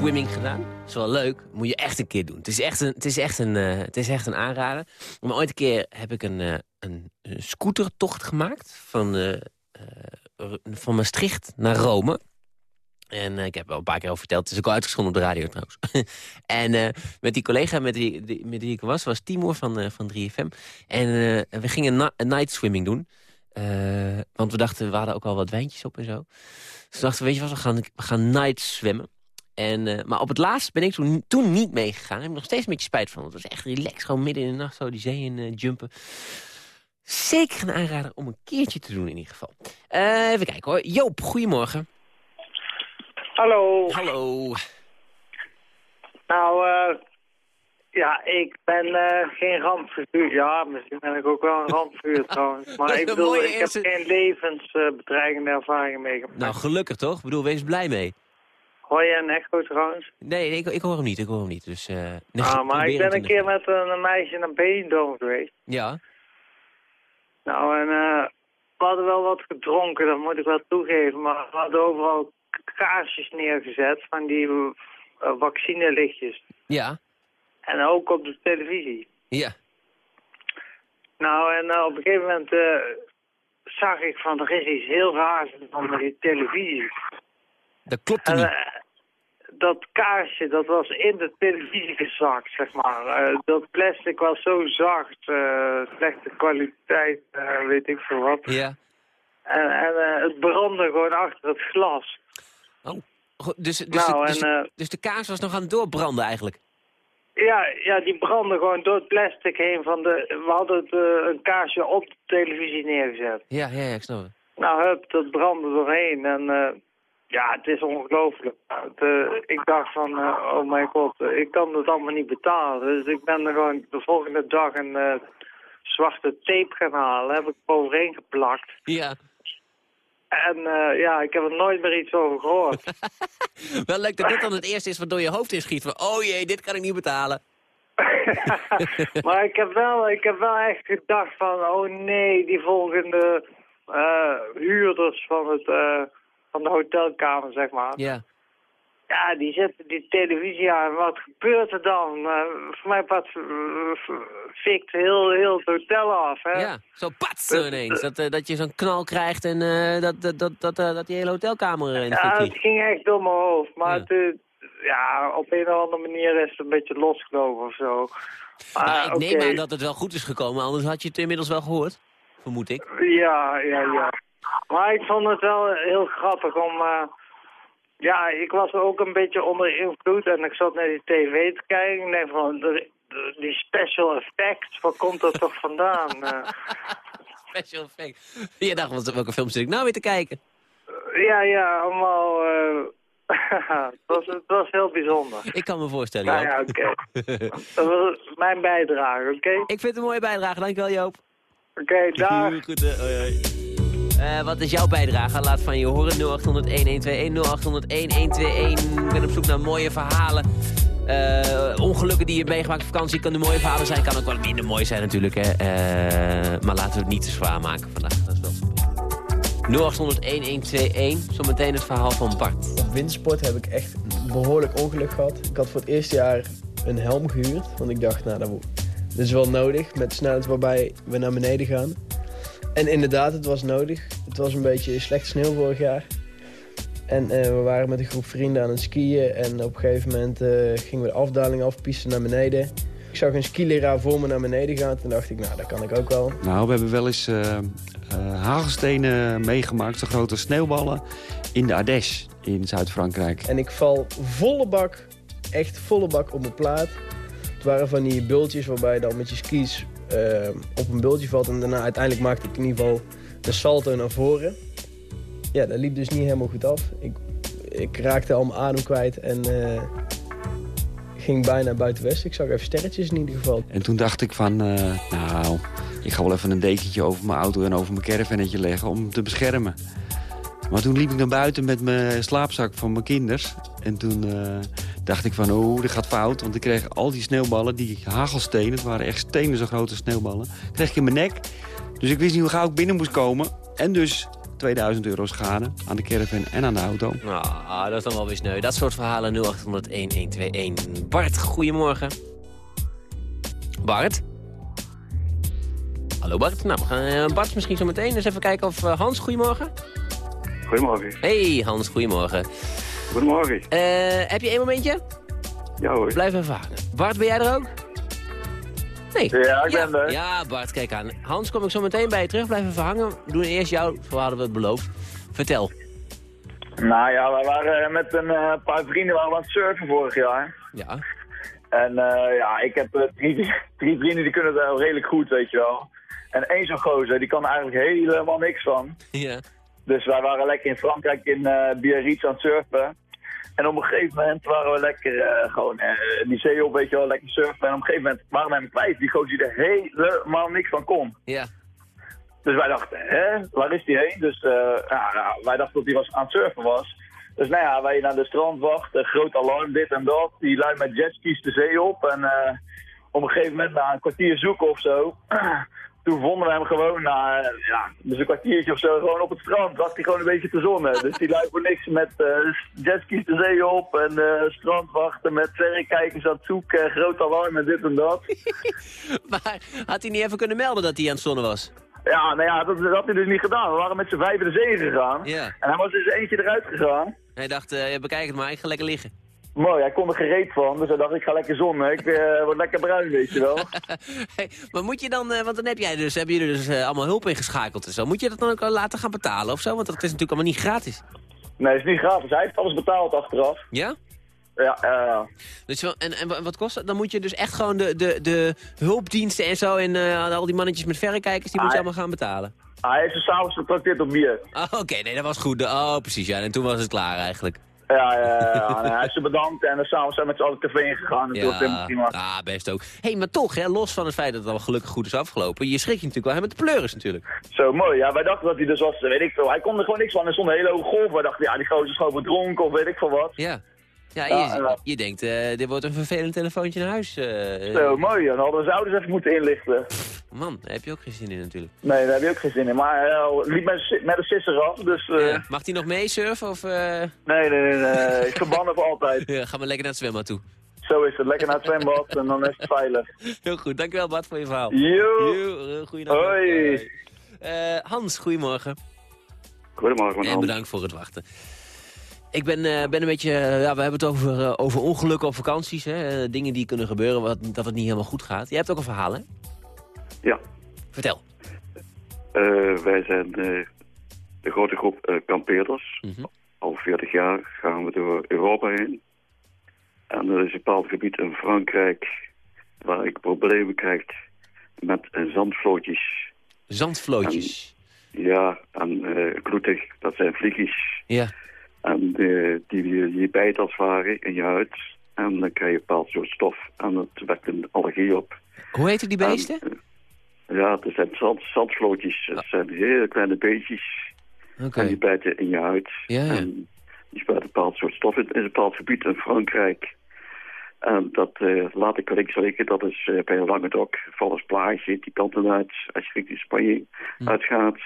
swimming gedaan. Dat is wel leuk. Moet je echt een keer doen. Het is echt een, het is echt een, eh, het is echt een aanrader. Maar ooit een keer heb ik een, eh, een, scootertocht gemaakt. Van, eh, van Maastricht naar Rome. En ik heb wel een paar keer over verteld. Het is ook al uitgezonden op de radio trouwens. *laughs* en met die collega met wie, die, met wie ik was, was Timur van, van 3FM. En we gingen een night swimming doen. Want we dachten, we hadden ook al wat wijntjes op en zo. Dus dachten, weet je wat, we gaan, we gaan night zwemmen. En, eh, maar op het laatst ben ik toen, toen niet meegegaan. Daar heb ik nog steeds een beetje spijt van. Het was echt relaxed, gewoon midden in de nacht zo die zee in eh, jumpen. Zeker een aanrader om een keertje te doen in ieder geval. Eh, even kijken hoor. Joop, goedemorgen. Hallo. Hallo. Nou, Ja, ik ben geen rampfiguur. Ja, misschien ben ik ook wel een *laughs* rampfiguur trouwens. *laughs* Maar ik bedoel, ik heb geen levensbedreigende ervaringen meegemaakt. Nou, gelukkig toch? Ik bedoel, wees blij mee. Hoor je een echo trouwens? Nee, ik, ik hoor hem niet, ik hoor hem niet. Dus, uh, ah, maar ik ben een keer met een, meisje naar Benidorm geweest. Ja. Nou, en uh, we hadden wel wat gedronken, dat moet ik wel toegeven. Maar we hadden overal kaarsjes neergezet van die uh, vaccinelichtjes. Ja. En ook op de televisie. Ja. Nou, en uh, op een gegeven moment zag ik van er is iets heel raars van die televisie. Dat klopt niet. Dat kaarsje, dat was in de televisie gezakt, zeg maar. dat plastic was zo zacht, slechte kwaliteit, weet ik veel wat. Ja. En, en het brandde gewoon achter het glas. Oh, dus, dus, nou, dus, en, dus de kaars was nog aan het doorbranden eigenlijk? Ja, ja, die brandde gewoon door het plastic heen van de... We hadden het, een kaarsje op de televisie neergezet. Ja, ja, ja ik snap het. Nou, hup, dat brandde doorheen en... Ja, het is ongelooflijk. Uh, ik dacht van, oh mijn god, ik kan het allemaal niet betalen. Dus ik ben er gewoon de volgende dag een zwarte tape gaan halen. Heb ik overheen geplakt. Ja. En ja, ik heb er nooit meer iets over gehoord. *laughs* Wel leuk dat dit dan het eerste is wat door je hoofd inschiet. Van, oh jee, dit kan ik niet betalen. *laughs* maar ik heb, wel, ik heb wel echt gedacht van, oh nee, die volgende huurders van, het, van de hotelkamer, zeg maar. Ja. Ja, die zetten die televisie aan. Wat gebeurt er dan? Uh, voor mij pat, fikt heel, heel het hotel af. Hè? Ja, zo pats zo ineens. Dat, uh, dat je zo'n knal krijgt en uh, dat, dat, dat, dat, dat die hele hotelkamer in Ja, het ging echt door mijn hoofd. Maar ja. Het, ja, op een of andere manier is het een beetje losgelopen of zo. Maar, nou, ik okay. neem aan dat het wel goed is gekomen, anders had je het inmiddels wel gehoord. Vermoed ik. Ja, ja, ja. Maar ik vond het wel heel grappig om... Ja, ik was ook een beetje onder invloed en ik zat naar die tv te kijken. Ik denk van, die special effects, waar komt dat toch vandaan? uh, *laughs* special effects. Je dacht, welke film zit ik nou weer te kijken? ja, ja, allemaal... Uh, *laughs* het, was, het was heel bijzonder. Ik kan me voorstellen, nou, ja, oké. dat was mijn bijdrage, oké? Ik vind het een mooie bijdrage, dankjewel Joop. Oké, okay, dag. Goed, uh. Uh, wat is jouw bijdrage? Laat van je horen 0800-1121, 0800-1121. Ik ben op zoek naar mooie verhalen. Uh, ongelukken die je meegemaakt op vakantie. Kan de mooie verhalen zijn, kan ook wel minder mooi zijn natuurlijk. Hè. Uh, maar laten we het niet te zwaar maken vandaag. Dat is wel 0800-1121. Zometeen het verhaal van Bart. Op windsport heb ik echt behoorlijk ongeluk gehad. Ik had voor het eerste jaar een helm gehuurd. Want ik dacht, nou, dat is wel nodig. Met snelheid waarbij we naar beneden gaan. En inderdaad, het was nodig. Het was een beetje slecht sneeuw vorig jaar. En uh, we waren met een groep vrienden aan het skiën. En op een gegeven moment uh, gingen we de afdaling afpisten naar beneden. Ik zag een skileraar voor me naar beneden gaan. Toen dacht ik, nou, dat kan ik ook wel. Nou, we hebben wel eens uh, hagelstenen meegemaakt. Zo grote sneeuwballen in de Ardèche in Zuid-Frankrijk. En ik val volle bak, echt volle bak op mijn plaat. Het waren van die bultjes waarbij je dan met je skis uh, op een bultje valt. En daarna uiteindelijk maakte ik in ieder geval de salto naar voren. Ja, dat liep dus niet helemaal goed af. Ik, ik raakte al mijn adem kwijt en uh, ging bijna buiten west. Ik zag even sterretjes in ieder geval. En toen dacht ik van, uh, nou, ik ga wel even een dekentje over mijn auto en over mijn caravannetje leggen om te beschermen. Maar toen liep ik naar buiten met mijn slaapzak van mijn kinders. En toen dacht ik van, oh, dit gaat fout. Want ik kreeg al die sneeuwballen, die hagelstenen... het waren echt stenen zo grote sneeuwballen... kreeg ik in mijn nek. Dus ik wist niet hoe gauw ik binnen moest komen. En dus 2000 euro schade aan de caravan en aan de auto. Ah, dat is dan wel weer sneu. Dat soort verhalen 0800-1121. Bart, goedemorgen. Bart? Hallo Bart. Nou, we gaan uh, Bart misschien zo meteen eens even kijken of uh, Hans, goedemorgen. Goedemorgen. Hey Hans, goedemorgen. Goedemorgen. Uh, heb je één momentje? Ja hoor. Blijf even hangen. Bart, ben jij er ook? Nee. Ja, ik ben er. Ja, Bart, kijk aan. Hans, kom ik zo meteen bij je terug. Blijf even hangen. We doen eerst jou, zo hadden we het beloofd. Vertel. Nou ja, we waren met een uh, paar vrienden waren we aan het surfen vorig jaar. Ja. En uh, ja, ik heb uh, drie, *laughs* drie, vrienden die kunnen het wel redelijk goed, weet je wel. En één zo'n gozer, die kan er eigenlijk helemaal niks van. Ja. Dus wij waren lekker in Frankrijk in uh, Biarritz aan het surfen. En op een gegeven moment waren we lekker eh, gewoon eh, die zee op, weet je wel, lekker surfen. En op een gegeven moment waren we hem kwijt. Die gozer die er helemaal niks van kon. Ja. Dus wij dachten, hè, waar is die heen? Dus eh, ja, wij dachten dat hij was aan het surfen was. Dus nou ja, wij naar de strandwacht, een groot alarm, dit en dat. Die lui met jetskis de zee op. En eh, op een gegeven moment, na een kwartier zoeken of zo... *clears throat* toen vonden we hem gewoon na eh, ja, dus een kwartiertje of zo gewoon op het strand. Lag hij gewoon een beetje te zonnen. Dus die lui voor niks met eh jetskis de zee op en eh strandwachten met verrekijkers aan het zoeken. Groot alarm en dit en dat. *laughs* Maar had hij niet even kunnen melden dat hij aan het zonnen was? Ja, nou ja, dat, dat had hij dus niet gedaan. We waren met z'n vijven de zee gegaan. Ja. En hij was dus eentje eruit gegaan. Hij dacht, eh, bekijk het maar, ik ga lekker liggen. Mooi, hij kon er gereed van. Dus hij dacht, ik ga lekker zonnen. Ik eh, word lekker bruin, weet je wel. *laughs* Hey, maar moet je dan, eh, want dan heb jij dus, hebben jullie dus eh, allemaal hulp ingeschakeld en zo. Moet je dat dan ook al laten gaan betalen of zo? Want dat is natuurlijk allemaal niet gratis. Nee, het is niet gratis. Hij heeft alles betaald achteraf. Ja? Ja, ja. Dus, en, en wa- wat kost dat? Dan moet je dus echt gewoon de, de, de hulpdiensten en zo... en al die mannetjes met verrekijkers, die moet je Ah, allemaal gaan betalen. Hij heeft ze s'avonds getrakteerd op bier. Oh, Oké, nee, dat was goed. Oh, precies, ja. En toen was het klaar eigenlijk. Ja, ja, ja. ja. Hij heeft ze bedankt en dan s'avonds zijn we met z'n allen café ingegaan. Prima. ah, best ook. Hé, hey, maar toch, hè, los van het feit dat het al gelukkig goed is afgelopen... je schrik je natuurlijk wel met de pleuris natuurlijk. Zo mooi. Ja, wij dachten dat hij dus was, weet ik veel. Hij kon er gewoon niks van. Er stond een hele hoge golf. Wij dachten, ja, die gozer is gewoon verdronken of weet ik veel wat. Ja. Ja, je, ja. je denkt, eh, dit wordt een vervelend telefoontje naar huis. eh. Zo mooi. Dan hadden we zijn ouders even moeten inlichten. Man, daar heb je ook geen zin in natuurlijk. Nee, daar heb je ook geen zin in. Maar hij liep met, een met een sisser af, dus... eh, Ja. Mag hij nog mee surfen of... eh? Nee, nee, nee, nee. Ik verbannen voor altijd. *laughs* Ja, ga maar lekker naar het zwembad toe. Zo is het. Lekker naar het zwembad en dan is het veilig. Heel goed, dankjewel Bart voor je verhaal. Yo, goeiedag. Hoi. Eh, Hans, goedemorgen. Goedemorgen, En bedankt voor het wachten. Ik ben, eh, ben een beetje, eh, ja, we hebben het over, eh, over ongelukken op vakanties. Hè? dingen die kunnen gebeuren, wat, dat het niet helemaal goed gaat. Jij hebt ook een verhaal, hè? Ja. Vertel. Wij zijn de grote groep eh, kampeerders. Al 40 jaar gaan we door Europa heen. En er is een bepaald gebied in Frankrijk waar ik problemen krijg met eh, zandvlootjes. Zandvlootjes? En, ja, en kloetig, dat zijn vliegjes. Ja. En eh, die je, je bijt als het ware in je huid. En dan krijg je een bepaald soort stof en dat wekt een allergie op. Hoe heten die beesten? Ja, het zijn zand, zandvlootjes. Het zijn hele kleine beestjes. En die bijten in je huid. Ja, ja. En die spuiten een bepaald soort stof in. Een bepaald gebied in Frankrijk. En dat eh, laat ik links liggen. Dat is eh, bij een lange dok, Valles Plage, die kanten uit. Als je richting Spanje Hm. uitgaat.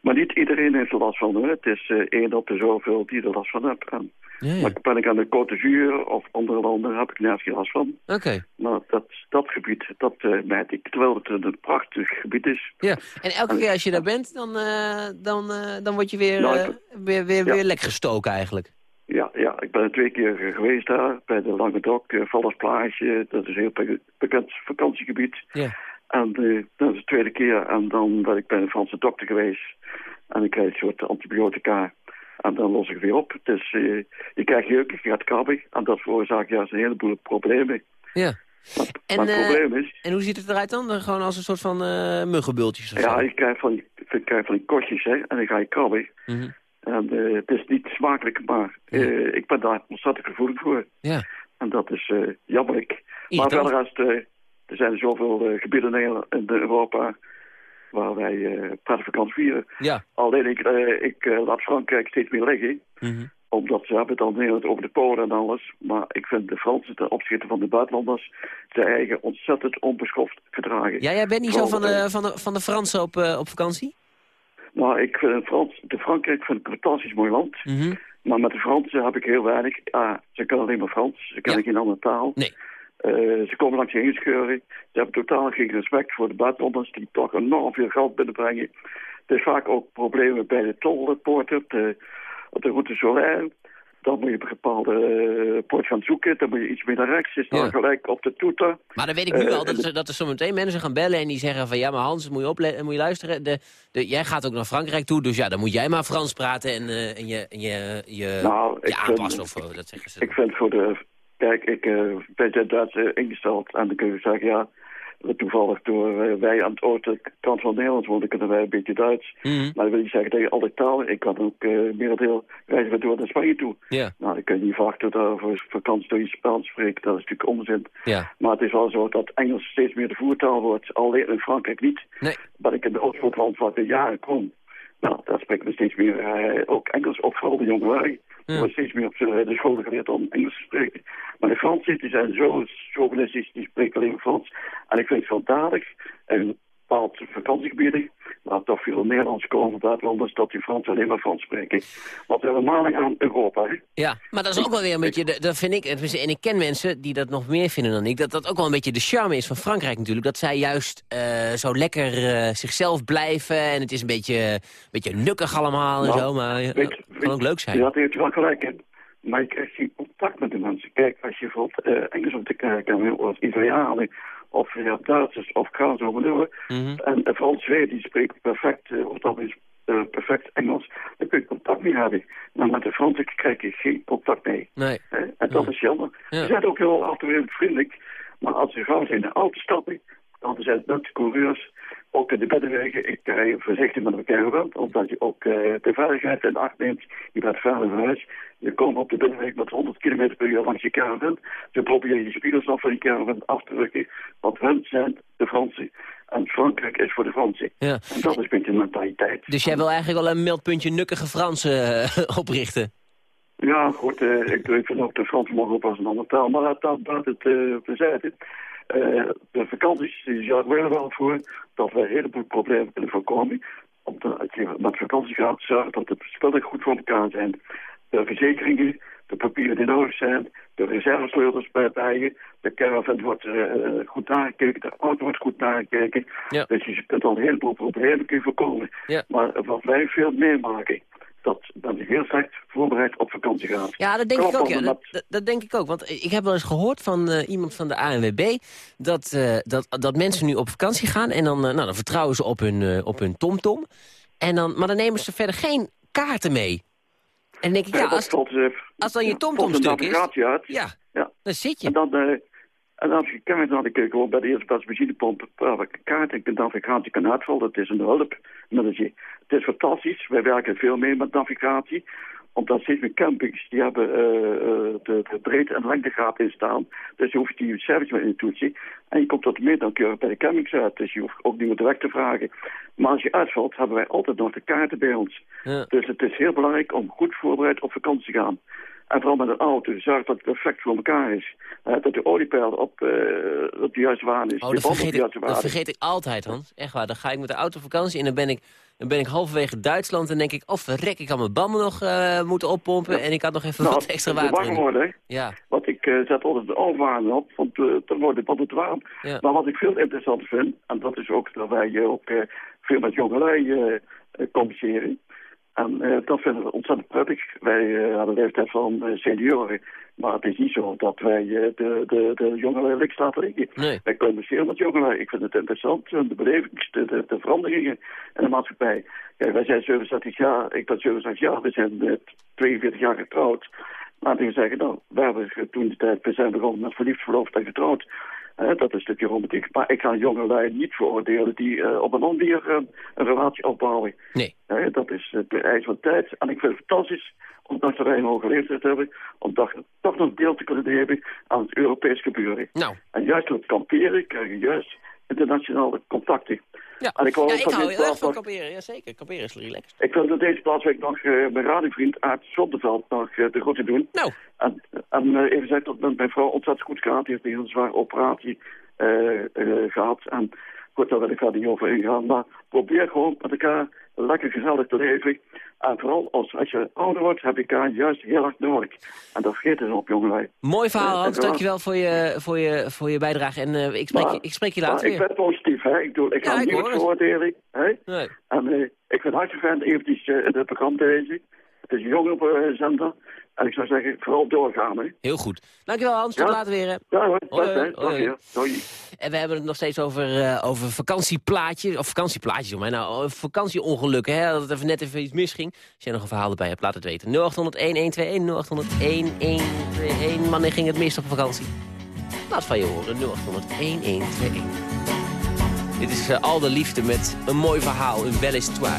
Maar niet iedereen heeft er last van. Hoor. Het is eh, één op de zoveel die er last van heeft. En, Ja, ja. Maar ben ik aan de Côte d'Azur of andere landen, heb ik nergens geen last van. Oké. Maar dat, dat gebied, dat merk ik. Terwijl het een prachtig gebied is. Ja, en elke keer als je daar bent, dan, eh, dan, dan word je weer, Nou, weer, weer, ja. weer lek gestoken eigenlijk. Ja, ja, ik ben er twee keer geweest daar, bij de Lange Dok, uh, Vallersplage. Dat is een heel be- bekend vakantiegebied. Ja. En eh, dat is de tweede keer. En dan ben ik bij een Franse dokter geweest. En ik krijg een soort antibiotica. En dan los ik weer op. Dus eh, je krijgt jeuk, je gaat krabben. En dat veroorzaakt juist een heleboel problemen. Ja. En, maar het eh, probleem is... en hoe ziet het eruit dan? Dan Gewoon als een soort van muggenbultjes of zo? Ja, je krijgt van, je krijgt van die kostjes, hè. En dan ga je krabben. Mhm. En het is niet smakelijk, maar ik ben daar ontzettend gevoelig voor. Ja. En dat is eh jammerlijk. Maar verder als het, er zijn zoveel eh, gebieden in, Europa waar wij eh prettig vieren. Ja. Alleen ik, eh, ik laat Frankrijk steeds meer liggen. Mhm. Omdat ze hebben het dan Nederland over de Polen en alles. Maar ik vind de Fransen ten opzichte van de buitenlanders... zijn eigen ontzettend onbeschoft gedragen. Ja, jij bent niet zo van de, van de, van de Fransen op, op vakantie? Nou, ik vind Frans, de Frankrijk vind ik een fantastisch mooi land. Mhm. Maar met de Fransen heb ik heel weinig. Ja, ze kunnen alleen maar Frans. Ze kennen geen andere taal. Nee. Eh, ze komen langs je heen scheuren. Ze hebben totaal geen respect voor de buitenlanders die toch enorm veel geld binnenbrengen. Er is vaak ook problemen bij de tolpoorten op de, op de route Solaire. Dan moet je op een bepaalde eh, poort gaan zoeken. Dan moet je iets meer naar rechts. Is Ja. gelijk op de toeter. Maar dan weet ik nu Eh, al dat, er- dat er zometeen mensen gaan bellen en die zeggen van... ja, maar Hans, moet je, ople- moet je luisteren. De, de, jij gaat ook naar Frankrijk toe, dus ja, dan moet jij maar Frans praten... en, en je, en je, je, Nou, je ik vind- aanpassen of dat zeggen ze. Ik vind voor de... Kijk, ik eh, ben eh, ingesteld. En dan kun je zeggen, ja... toevallig door uh, wij aan het oosten kant van Nederland woonden, kunnen wij een beetje Duits. Mhm. Maar dat wil niet zeggen tegen alle talen. Ik kan ook uh, merendeel reizen door naar Spanje toe. Ja. Nou, dan kun je niet verwachten dat over vakantie door je Spaans spreekt. Dat is natuurlijk onzin. Ja. Maar het is wel zo dat Engels steeds meer de voertaal wordt. Alleen in Frankrijk niet. Nee. Maar ik in de Oostblokland wat de jaren kom. Nou, daar spreken we steeds meer uh, ook Engels, ook vooral de Er wordt steeds meer op de scholen geleerd om Engels te spreken. Maar de Fransen zijn zo chauvinistisch, die spreken alleen Frans. En ik vind het gewelddadig. En bepaalde vakantiegebieden, waar toch veel Nederlands komen buitenlanders, dat die Frans alleen maar Frans spreken. Hebben maling aan Europa, hè? Ja, maar dat is ook wel weer een beetje, de, dat vind ik, en ik ken mensen die dat nog meer vinden dan ik, dat dat ook wel een beetje de charme is van Frankrijk natuurlijk. Dat zij juist uh, zo lekker uh, zichzelf blijven en het is een beetje, een beetje nukkig allemaal en nou, zo, maar weet, dat weet, kan ook leuk zijn. Ja, dat heeft u wel gelijk in. Maar je krijgt geen contact met de mensen. Kijk, als je bijvoorbeeld uh, Engels op de kijken als Italianen of Duitsers of ga zo maar door. Mm -hmm. En vooral Zweden die spreken perfect, uh, of dat is uh, perfect Engels. Dan kun je contact mee hebben. Maar met de Fransen krijg je geen contact mee. Nee. En dat is jammer. Ja. Ze zijn ook heel altijd vriendelijk. Maar als ze gauw in de auto stappen, dan zijn het net de coureurs. Ook in de binnenwegen, ik rij voorzichtig met elkaar gewend, omdat je ook uh, de veiligheid in acht neemt. Je bent veilig van huis. Je komt op de binnenweg met 100 km per uur langs je caravan. Ze proberen je spiegels af van die caravan af te drukken. Want hun zijn de Fransen. En Frankrijk is voor de Fransen. Ja. En dat is een beetje de mentaliteit. Dus jij wil eigenlijk wel een meldpuntje nukkige Fransen uh, *laughs* oprichten? Ja, goed. Uh, ik, vind ook de Fransen mogen op als een andere taal. Maar dat, dat, dat het. Uh, de vakanties zorgen er wel voor dat we een heleboel problemen kunnen voorkomen. Omdat je met vakantie gaat zorgen dat de spullen goed voor elkaar zijn. De verzekeringen, de papieren die nodig zijn, de reservesleutels bij, bij je, de caravan wordt uh, goed nagekeken, de auto wordt goed nagekeken. Ja. Dus je kunt al een heleboel problemen kunnen voorkomen. Ja. Maar wat wij veel meemaken, dat, je heel slecht voorbereid op vakantie gaat. Ja, dat denk ik ook. Ja. Dat, dat, dat denk ik ook. Want ik heb wel eens gehoord van eh, iemand van de ANWB... Dat, eh, dat, dat mensen nu op vakantie gaan en dan, eh, nou, dan vertrouwen ze op hun, op hun tomtom. En dan, maar dan nemen ze verder geen kaarten mee. En dan denk ik, ja, als, als dan je tomtom stuk is... Ja, Ja. dan zit je. En dan, en als je kijkt naar de keuken, gewoon bij de eerste plaats benzinepomp, ik kaart en de navigatie kan uitvallen, dat is een hulpmiddelletje. Het is fantastisch, wij werken veel meer met navigatie, omdat steeds meer campings, die hebben eh, eh, de, de breedte en lengtegraad in staan. Dus je hoeft die service met in te toetsen. En je komt tot meer dan keurig bij de campings uit, dus je hoeft ook niet meer direct te vragen. Maar als je uitvalt, hebben wij altijd nog de kaarten bij ons. Ja. Dus het is heel belangrijk om goed voorbereid op vakantie te gaan. En vooral met een auto, zorg dat het perfect voor elkaar is. Eh, dat de oliepeil op, eh, op de juiste waan is. Oh, dat vergeet, ik, dat vergeet altijd, Hans. Echt waar. Dan ga ik met de auto op vakantie en dan ben ik, dan ben ik halverwege Duitsland... en denk ik, oh verrek, ik had mijn banden nog eh, moeten oppompen... en ik had nog even Nou, wat extra water warm worden. Ja, Want ik zet altijd de overwarming op, want dan wordt het altijd warm. Ja. Maar wat ik veel interessanter vind, en dat is ook dat wij ook veel met jongelui communiceren. En eh, dat vinden we ontzettend prettig. Wij eh, hebben de leeftijd van eh, senioren. Maar het is niet zo dat wij eh, de, de, de jongelui links laten liggen. nee. Wij communiceren met jongelui. Ik vind het interessant, eh, de belevings, de, de, de veranderingen in de maatschappij. Kijk, wij zijn 67 jaar, ik ben 67 jaar, we zijn eh, 42 jaar getrouwd. Laten we zeggen, nou, we hebben toen de tijd, we zijn begonnen met verliefd, verloofd en getrouwd. Eh, dat is een stukje romantiek. Maar ik ga jongelui niet veroordelen die eh, op een manier eh, een relatie opbouwen. Nee. Dat is het eis van tijd. En ik vind het fantastisch, ondanks dat wij een hoge leeftijd hebben, om toch, toch nog deel te kunnen nemen aan het Europees gebeuren. Nou, En juist door het kamperen krijg je juist internationale contacten. Ja. En ik wou ja, ook ik van hou dit heel erg van kamperen. Jazeker, kamperen is relaxed. Ik wil op deze plaats wil ik nog uh, mijn radiovriend Aart Zonneveld nog uh, de groeten doen. Nou. En, en uh, even zeggen dat het met mijn vrouw ontzettend goed gaat. Die heeft een heel zware operatie gehad. En goed, daar wil ik verder niet over ingaan. Maar probeer gewoon met elkaar lekker gezellig te leven. En vooral als, als je ouder wordt, heb je elkaar juist heel erg nodig. En dat vergeten ze op, jongelui. Mooi verhaal, Eh, Hans. en Dankjewel voor je, voor je, voor je bijdrage. En eh, ik, spreek, Maar- je- ik spreek je later ik weer. ben positief, hè. Ik, doe, ik Ja, ga ik niemand veroordelen, hè. Nee. En eh, ik vind het hartstikke fijn eventjes uh, het programma te lezen. Het is een jonge zender. En ik zou zeggen, vooral doorgaan, hè. Heel goed. Dankjewel, Hans. Tot Ja. later weer. hè. Ja hoor, Hoi, hoi, hoi. En we hebben het nog steeds over, eh, over vakantieplaatjes. Of vakantieplaatjes, om mij nou. eh, Vakantieongelukken, hè. Dat het even net even iets misging. Als jij nog een verhaal erbij hebt, laat het weten. 0800 1121 0800 1121. Wanneer ging het mis op vakantie? Laat van je horen, 0800-1121. Dit is uh, Al de Liefde met een mooi verhaal, een belle histoire.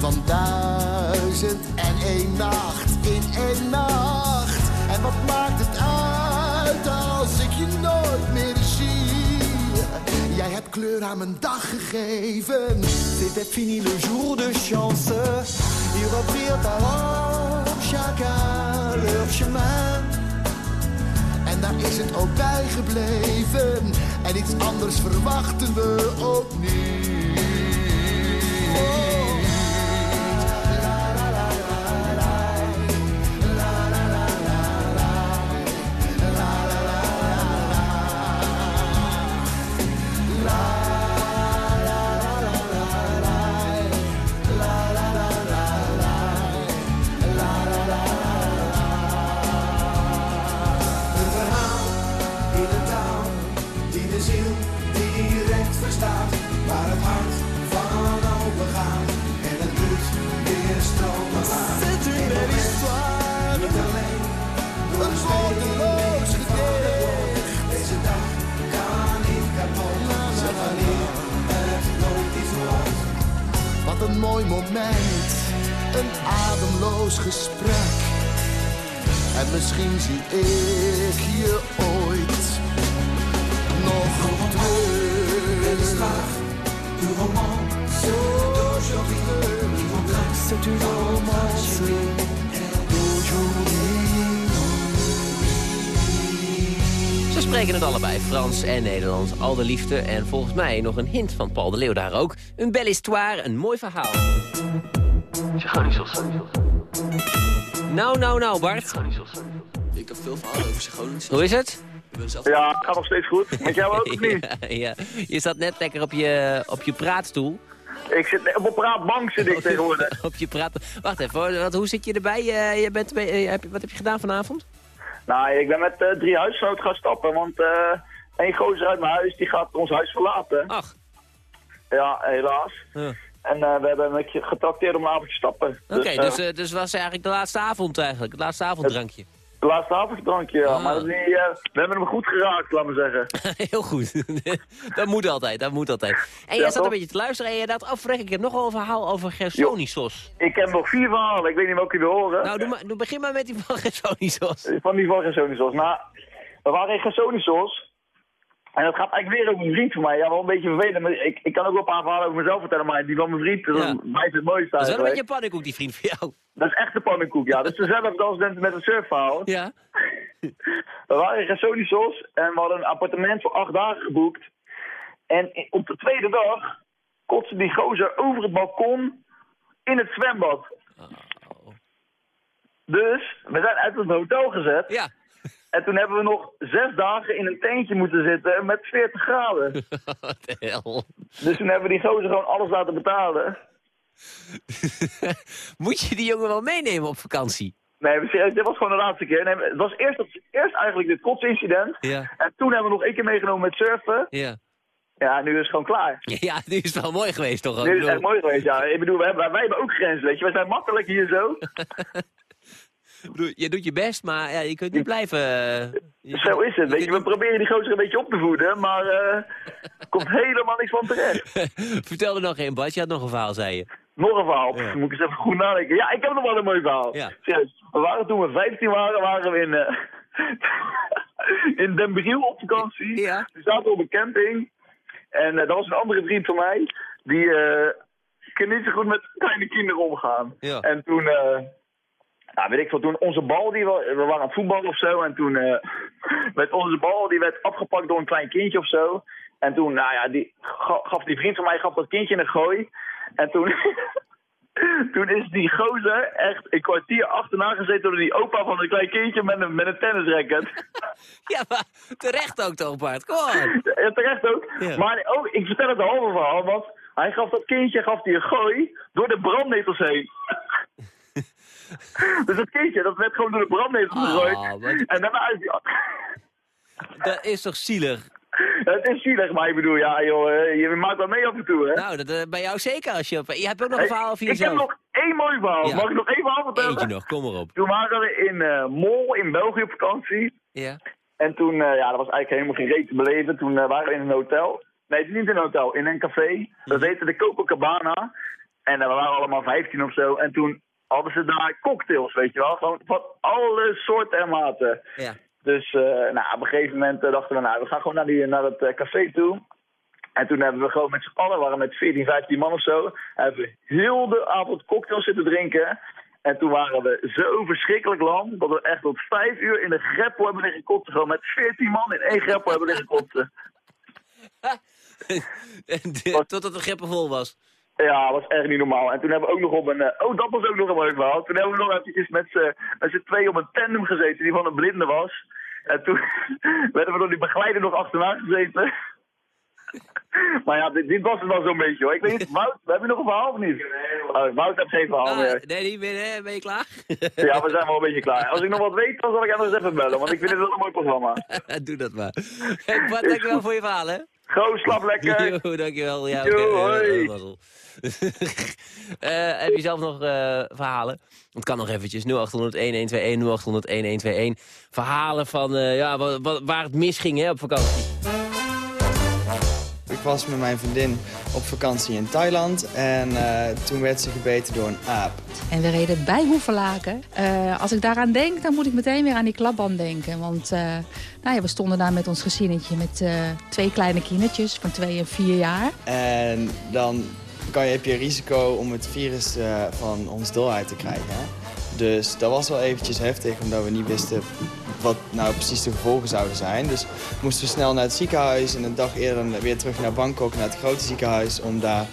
Van duizend en één nacht in één nacht. En wat maakt het uit als ik je nooit meer zie? Jij hebt kleur aan mijn dag gegeven. C'était fini le jour de chance. Ils reprirent alors chacun leur chemin. En daar is het ook bij gebleven. En iets anders verwachten we ook de ziel direct verstaat. Waar het hart van open gaat en het bloed weer stromen laat. C'est une belle histoire. Niet alleen door Een een woordeloos gedicht. Deze dag kan niet kapot. Zeg wanneer het nooit iets wordt. Wat een mooi moment, een ademloos gesprek. En misschien zie ik je ooit Du d'aujourd'hui, C'est une romance d'aujourd'hui. Ze spreken het allebei, Frans en Nederlands. Al de liefde en volgens mij nog een hint van Paul de Leeuw daar ook. Een belle histoire, een mooi verhaal. Nou, nou, nou, Bart. Ik heb veel verhalen over. Hoe is het? Zelf... Ja, gaat nog steeds goed. Met jou ook *laughs* niet? ja, ja. Je zat net lekker op je, op je praatstoel. Ik zit op een praatbank zit ik *laughs* tegenwoordig. *laughs* op je praat... Wacht even, hoor. Wat, hoe zit je erbij? Eh, je bent, eh, heb, wat heb je gedaan vanavond? Nou, ik ben met eh, drie huisgenoten gaan stappen, want één gozer uit mijn huis die gaat ons huis verlaten. Ach. Ja, helaas. Ja. En we hebben hem getrakteerd om een avondje te stappen. Oké, dus, eh, dus was eigenlijk de laatste avond eigenlijk, het laatste avonddrankje. De laatste avonddrankje, ja. Maar die, eh, we hebben hem goed geraakt, laat maar zeggen. *laughs* Heel goed. *laughs* dat moet altijd, dat moet altijd. En Ja, jij zat toch? een beetje te luisteren en je dacht, oh ik heb nog wel een verhaal over Gersonisos. Ik heb nog vier verhalen, ik weet niet welke je wil horen. Nou, doe maar, doe, begin maar met die van Gersonisos. Van die van Gersonisos. Nou, we waren in Gersonisos. En dat gaat eigenlijk weer over een vriend van mij. Ja, wel een beetje vervelend. Maar ik, ik kan ook wel een paar verhalen over mezelf vertellen, maar die van mijn vriend, dat Ja. is het mooiste Dat is wel een beetje een pannenkoek, die vriend van jou. Dat is echt een pannenkoek, ja. Dat is dezelfde als met een surfverhaal. Ja. We waren in Gersonisos en we hadden een appartement voor acht dagen geboekt. En op de tweede dag kotste die gozer over het balkon in het zwembad. Dus we zijn uit het hotel gezet. Ja. En toen hebben we nog zes dagen in een tentje moeten zitten met 40 graden. *laughs* Wat de hel. Dus toen hebben we die gozer gewoon alles laten betalen. *laughs* Moet je die jongen wel meenemen op vakantie? Nee, dit was gewoon de laatste keer. Nee, het was eerst, eerst eigenlijk dit kotsincident. Ja. En toen hebben we nog één keer meegenomen met surfen. Ja. Ja, nu is het gewoon klaar. *laughs* Ja, nu is het wel mooi geweest, toch? Nu is het echt mooi geweest, ja. Ik bedoel, wij, hebben- wij hebben ook grenzen, weet je. Wij zijn makkelijk hier zo. Bedoel, je doet je best, maar ja, je kunt niet blijven... eh, je- Zo is het, weet je. We proberen die gozer een beetje op te voeden, maar eh, er komt helemaal niks van terecht. *laughs* Vertel er nog een, Bas. Je had nog een verhaal, zei je. Nog een verhaal. Moet ik eens even goed nadenken. Ja, ik heb nog wel een mooi verhaal. Ja. Serieus. We waren toen we 15 waren, waren we in, eh, *laughs* in Den Briel op vakantie. Ja. We zaten op een camping. En eh, dat was een andere vriend van mij. Die eh kan niet zo goed met kleine kinderen omgaan. Ja. En toen... eh nou, weet ik veel, toen onze bal, die we, we waren aan het voetballen of zo, en toen eh *laughs* werd onze bal, die werd afgepakt door een klein kindje of zo. En toen, nou ja, die, ga- gaf die vriend van mij gaf dat kindje een gooi. En toen, *laughs* toen is die gozer echt een kwartier achterna gezeten door die opa van een klein kindje met een, met een tennisracket. *laughs* Ja, maar terecht ook toch, Bart? Kom on. Ja, terecht ook. Ja. Maar ook, ik vertel het halve verhaal, want hij gaf dat kindje gaf die een gooi door de brandnetels heen. *laughs* dus dat kindje, dat werd gewoon door de brandnetels Ah, gegooid. wat- En daarna hij... *laughs* Dat is toch zielig? Het is zielig, maar ik bedoel, ja joh, eh, je maakt wel mee af en toe, hè. Nou, dat eh, bij jou zeker. Als je, op- je hebt ook nog een verhaal over ik heb jezelf. nog één mooi verhaal. Ja. Mag ik nog één verhaal vertellen? Eentje nog, kom maar op. Toen waren we in eh Mol in België op vakantie. Ja. En toen, ja, dat was eigenlijk helemaal geen reet te beleven. Toen waren we in een hotel. Nee, het is niet in een hotel, in een café. Dat heette de Copacabana. En we waren allemaal 15 of zo. En toen hadden ze daar cocktails, weet je wel. Gewoon van alle soorten en maten. Ja. Dus eh, nou, op een gegeven moment eh, dachten we, nou, we gaan gewoon naar, die, naar het eh, café toe. En toen hebben we gewoon met z'n allen, we waren met 14, 15 man of zo, hebben we heel de avond cocktails zitten drinken. En toen waren we zo verschrikkelijk lang, dat we echt tot vijf uur in de greppel hebben liggen kotsen. Gewoon met 14 man in één greppel hebben liggen kotsen. *laughs* De- Totdat de greppen vol was. Ja, dat was echt niet normaal. En toen hebben we ook nog op een... eh, oh, dat was ook nog een mooi verhaal. Toen hebben we nog eventjes met z'n twee op een tandem gezeten die van een blinde was. En toen *laughs* werden we door die begeleider nog achterna gezeten. *laughs* maar ja, dit, dit was het wel zo'n beetje hoor. Ik weet niet, Wout, heb je nog een verhaal of niet? Oh, Wout heeft geen verhaal Ah, meer. nee, niet meer? Ben je klaar? *laughs* Ja, we zijn wel een beetje klaar. Als ik nog wat weet, dan zal ik eens even bellen. Want ik vind het wel een mooi programma. Doe dat maar. Hey, Bart, dankjewel voor je verhaal, hè? Go, slap lekker. *laughs* Jo, dankjewel. Ja, oké, eh, hoi. eh. *laughs* Eh, heb je zelf nog eh, verhalen? Het kan nog eventjes. 0800-1121, 0800-1121. Verhalen van ja, wa- wa- waar het misging hè, op vakantie. Ik was met mijn vriendin op vakantie in Thailand en eh, toen werd ze gebeten door een aap. En we reden bij Hoevelaken. Eh, als ik daaraan denk, dan moet ik meteen weer aan die klapband denken. Want eh, nou ja, we stonden daar met ons gezinnetje met twee kleine kindertjes van twee en vier jaar. En dan kan je, heb je risico om het virus van ons dolheid te krijgen. Hè? Dus dat was wel eventjes heftig, omdat we niet wisten wat nou precies de gevolgen zouden zijn. Dus moesten we snel naar het ziekenhuis en een dag eerder weer terug naar Bangkok, naar het grote ziekenhuis, om daar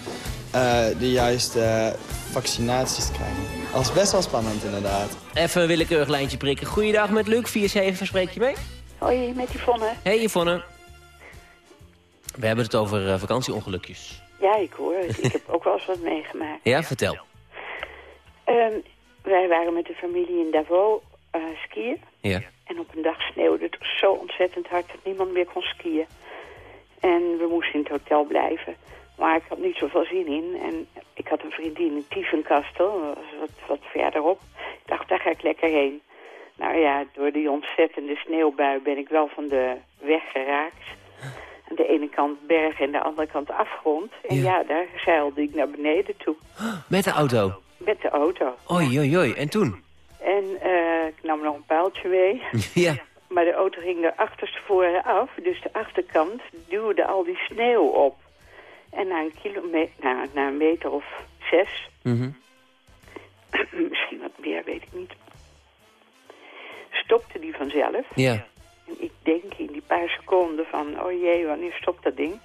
eh, de juiste vaccinaties te krijgen. Dat was best wel spannend inderdaad. Even een willekeurig lijntje prikken. Goeiedag met Luc, 47 spreek je mee? Hoi, met Yvonne. Hey Yvonne. We hebben het over eh, vakantieongelukjes. Ja, ik hoor het. Ik heb ook wel eens wat meegemaakt. Ja, vertel. Ehm, wij waren met de familie in Davos eh, skiën. Ja. En op een dag sneeuwde het zo ontzettend hard dat niemand meer kon skiën. En we moesten in het hotel blijven. Maar ik had niet zoveel zin in. En ik had een vriendin in Tiefenkastel, wat, wat verderop. Ik dacht, daar ga ik lekker heen. Nou ja, door die ontzettende sneeuwbui ben ik wel van de weg geraakt. Aan de ene kant berg en de andere kant afgrond. En ja, daar zeilde ik naar beneden toe. Met de auto? Met de auto. Oei, oei, oei. En toen? En eh, ik nam nog een paaltje mee. *laughs* ja. Maar de auto ging er achterstevoren af. Dus de achterkant duwde al die sneeuw op. En na een, kilometer, na, na een meter of zes, Mhm. *clears throat* misschien wat meer, weet ik niet, stopte die vanzelf. Ja. En ik denk in die paar seconden van, oh jee, wanneer stopt dat ding?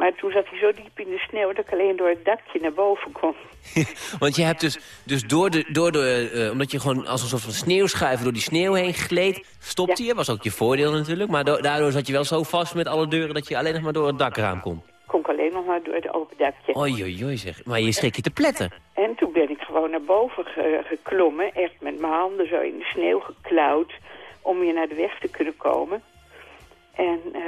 Maar toen zat hij zo diep in de sneeuw dat ik alleen door het dakje naar boven kon. *laughs* Want je hebt dus, dus door de, door de eh, omdat je gewoon als een soort van sneeuwschuiver door die sneeuw heen gleed, stopte je. Was ook je voordeel natuurlijk. Maar do- daardoor zat je wel zo vast met alle deuren dat je alleen nog maar door het dakraam kon. Kon ik alleen nog maar door het open dakje. Oei, oei, oei zeg. Maar je schrik je te pletten. En toen ben ik gewoon naar boven ge- geklommen, echt met mijn handen zo in de sneeuw geklauwd, om weer naar de weg te kunnen komen. En eh,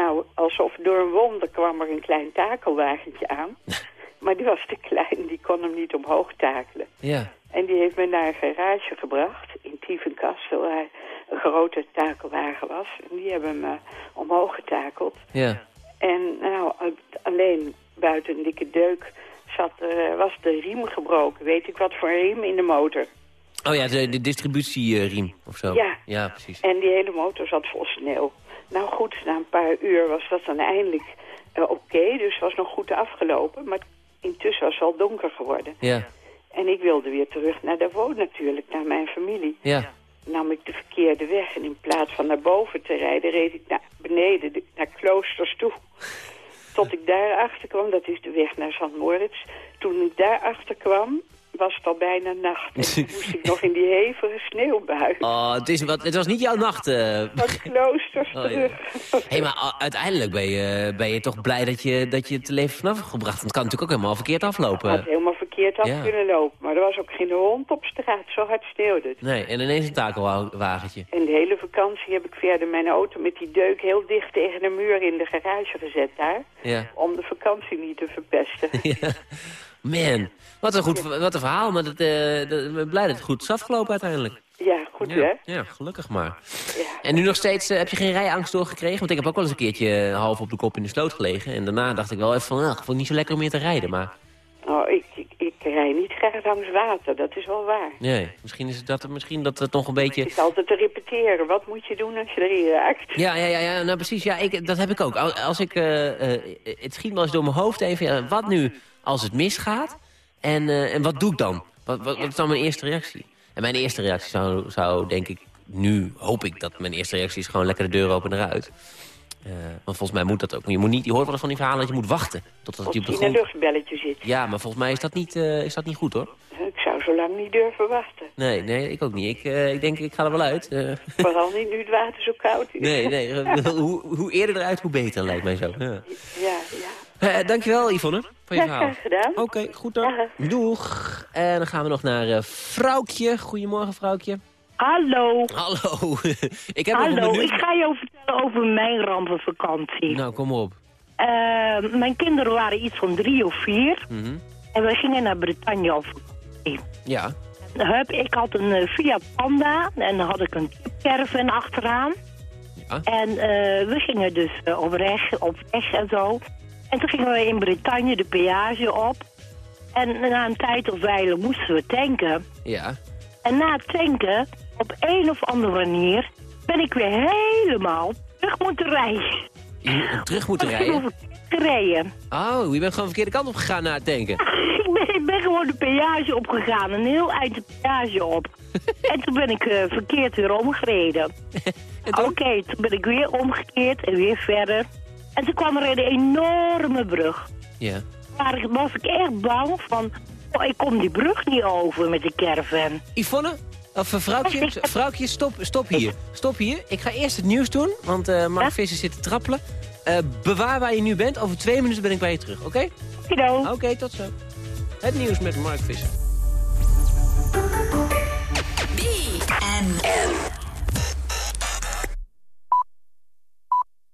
nou, alsof door een wonder kwam er een klein takelwagentje aan. *laughs* maar die was te klein, die kon hem niet omhoog takelen. Ja. En die heeft me naar een garage gebracht in Tievenkastel, waar een grote takelwagen was. En die hebben me omhoog getakeld. Ja. En nou, alleen buiten een dikke deuk zat, er, was de riem gebroken. Weet ik wat voor riem in de motor. Oh ja, de, de distributieriem of zo. Ja. Ja, precies. En die hele motor zat vol sneeuw. Nou goed, na een paar uur was dat dan eindelijk eh, oké. dus het was nog goed afgelopen. Maar intussen was het wel donker geworden. Ja. En ik wilde weer terug naar Davos natuurlijk, naar mijn familie. Ja. Nam ik de verkeerde weg en in plaats van naar boven te rijden... reed ik naar beneden, de- naar kloosters toe. Tot ik daarachter kwam, dat is de weg naar St. Moritz. Toen ik daarachter kwam, was het al bijna nacht. En toen moest ik nog in die hevige sneeuwbui. Oh, het, is wat, het was niet jouw nacht. eh. Kloosters Oh, ja. terug. Hé, maar a- uiteindelijk ben je, ben je toch blij dat je, dat je het leven vanaf hebt gebracht. Want het kan natuurlijk ook helemaal verkeerd Het had aflopen. helemaal verkeerd af Ja. kunnen lopen. Maar er was ook geen hond op straat, zo hard sneeuwde het. Nee, en ineens een takelwagentje. En de hele vakantie heb ik verder mijn auto met die deuk heel dicht tegen de muur in de garage gezet daar. Ja. Om de vakantie niet te verpesten. *laughs* ja. Man, wat een, goed, wat een verhaal. Maar dat, dat, ik ben blij dat het goed is afgelopen uiteindelijk. Ja, goed Ja, hè? ja gelukkig maar. En nu nog steeds, eh, heb je geen rijangst doorgekregen? Want ik heb ook wel eens een keertje eh, half op de kop in de sloot gelegen. En daarna dacht ik wel even van, nou, ik vond het niet zo lekker om meer te rijden. Maar Oh, ik, ik, ik rij niet graag langs water, dat is wel waar. nee, misschien is het dat, misschien dat het nog een beetje... Het is altijd te repeteren. Wat moet je doen als je erin raakt? Ja, ja, ja, ja nou precies. Ja, ik, dat heb ik ook. Al- Als ik, eh, het schiet wel eens door mijn hoofd even. ja, wat nu als het misgaat? En, eh, en wat doe ik dan? Wat, wat, wat is dan mijn eerste reactie? En mijn eerste reactie zou, zou denk ik... Nu hoop ik dat mijn eerste reactie is gewoon lekker de deur open eruit. Eh, want volgens mij moet dat ook. Je, moet niet, je hoort wel eens van die verhalen dat je moet wachten. Totdat hij op de in een luchtbelletje zit. Ja, maar volgens mij is dat niet, eh, is dat niet goed hoor. Ik zou zo lang niet durven wachten. Nee, nee, ik ook niet. Ik, ik denk, ik ga er wel uit. Vooral niet nu het water zo koud is. nee, nee. *laughs* hoe, hoe eerder eruit, hoe beter lijkt mij zo. Ja. Ja, ja. Eh, dankjewel, Yvonne, voor je Ja, verhaal. graag gedaan. Oké, goed dan. Doeg. En dan gaan we nog naar eh Vrouwtje. Goedemorgen, Vrouwtje. Hallo. Hallo. *laughs* ik heb nog een Hallo, ik ga je vertellen over mijn rampenvakantie. Nou, kom op. Eh, mijn kinderen waren iets van drie of vier. Mhm. En we gingen naar Bretagne op vakantie. Ja. Hup, ik had een Fiat Panda en dan had ik een caravan achteraan. Ja. En eh, we gingen dus op, weg, op weg en zo. En toen gingen we in Bretagne de peage op. En na een tijd of wijle moesten we tanken. Ja. En na het tanken, op een of andere manier, ben ik weer helemaal terug moeten rijden. Je terug moeten rijden. gereden. Oh, je bent gewoon de verkeerde kant op gegaan na het tanken. *laughs* Ik ben, ik ben gewoon de peage opgegaan, een heel eind de peage op. *laughs* en toen ben ik eh, verkeerd weer omgereden. *laughs* Oké, toen ben ik weer omgekeerd en weer verder. En toen kwam er een enorme brug. Ja. Waar was ik echt bang van, oh, ik kom die brug niet over met de caravan. Yvonne? Of eh, vrouwtje, *laughs* vrouwtje stop, stop hier. Stop hier. Ik ga eerst het nieuws doen, want eh Mark Visser zit te trappelen. Eh, bewaar waar je nu bent. Over twee minuten ben ik bij je terug, oké? Oké, tot zo. Het nieuws met Mark Visser. BNN.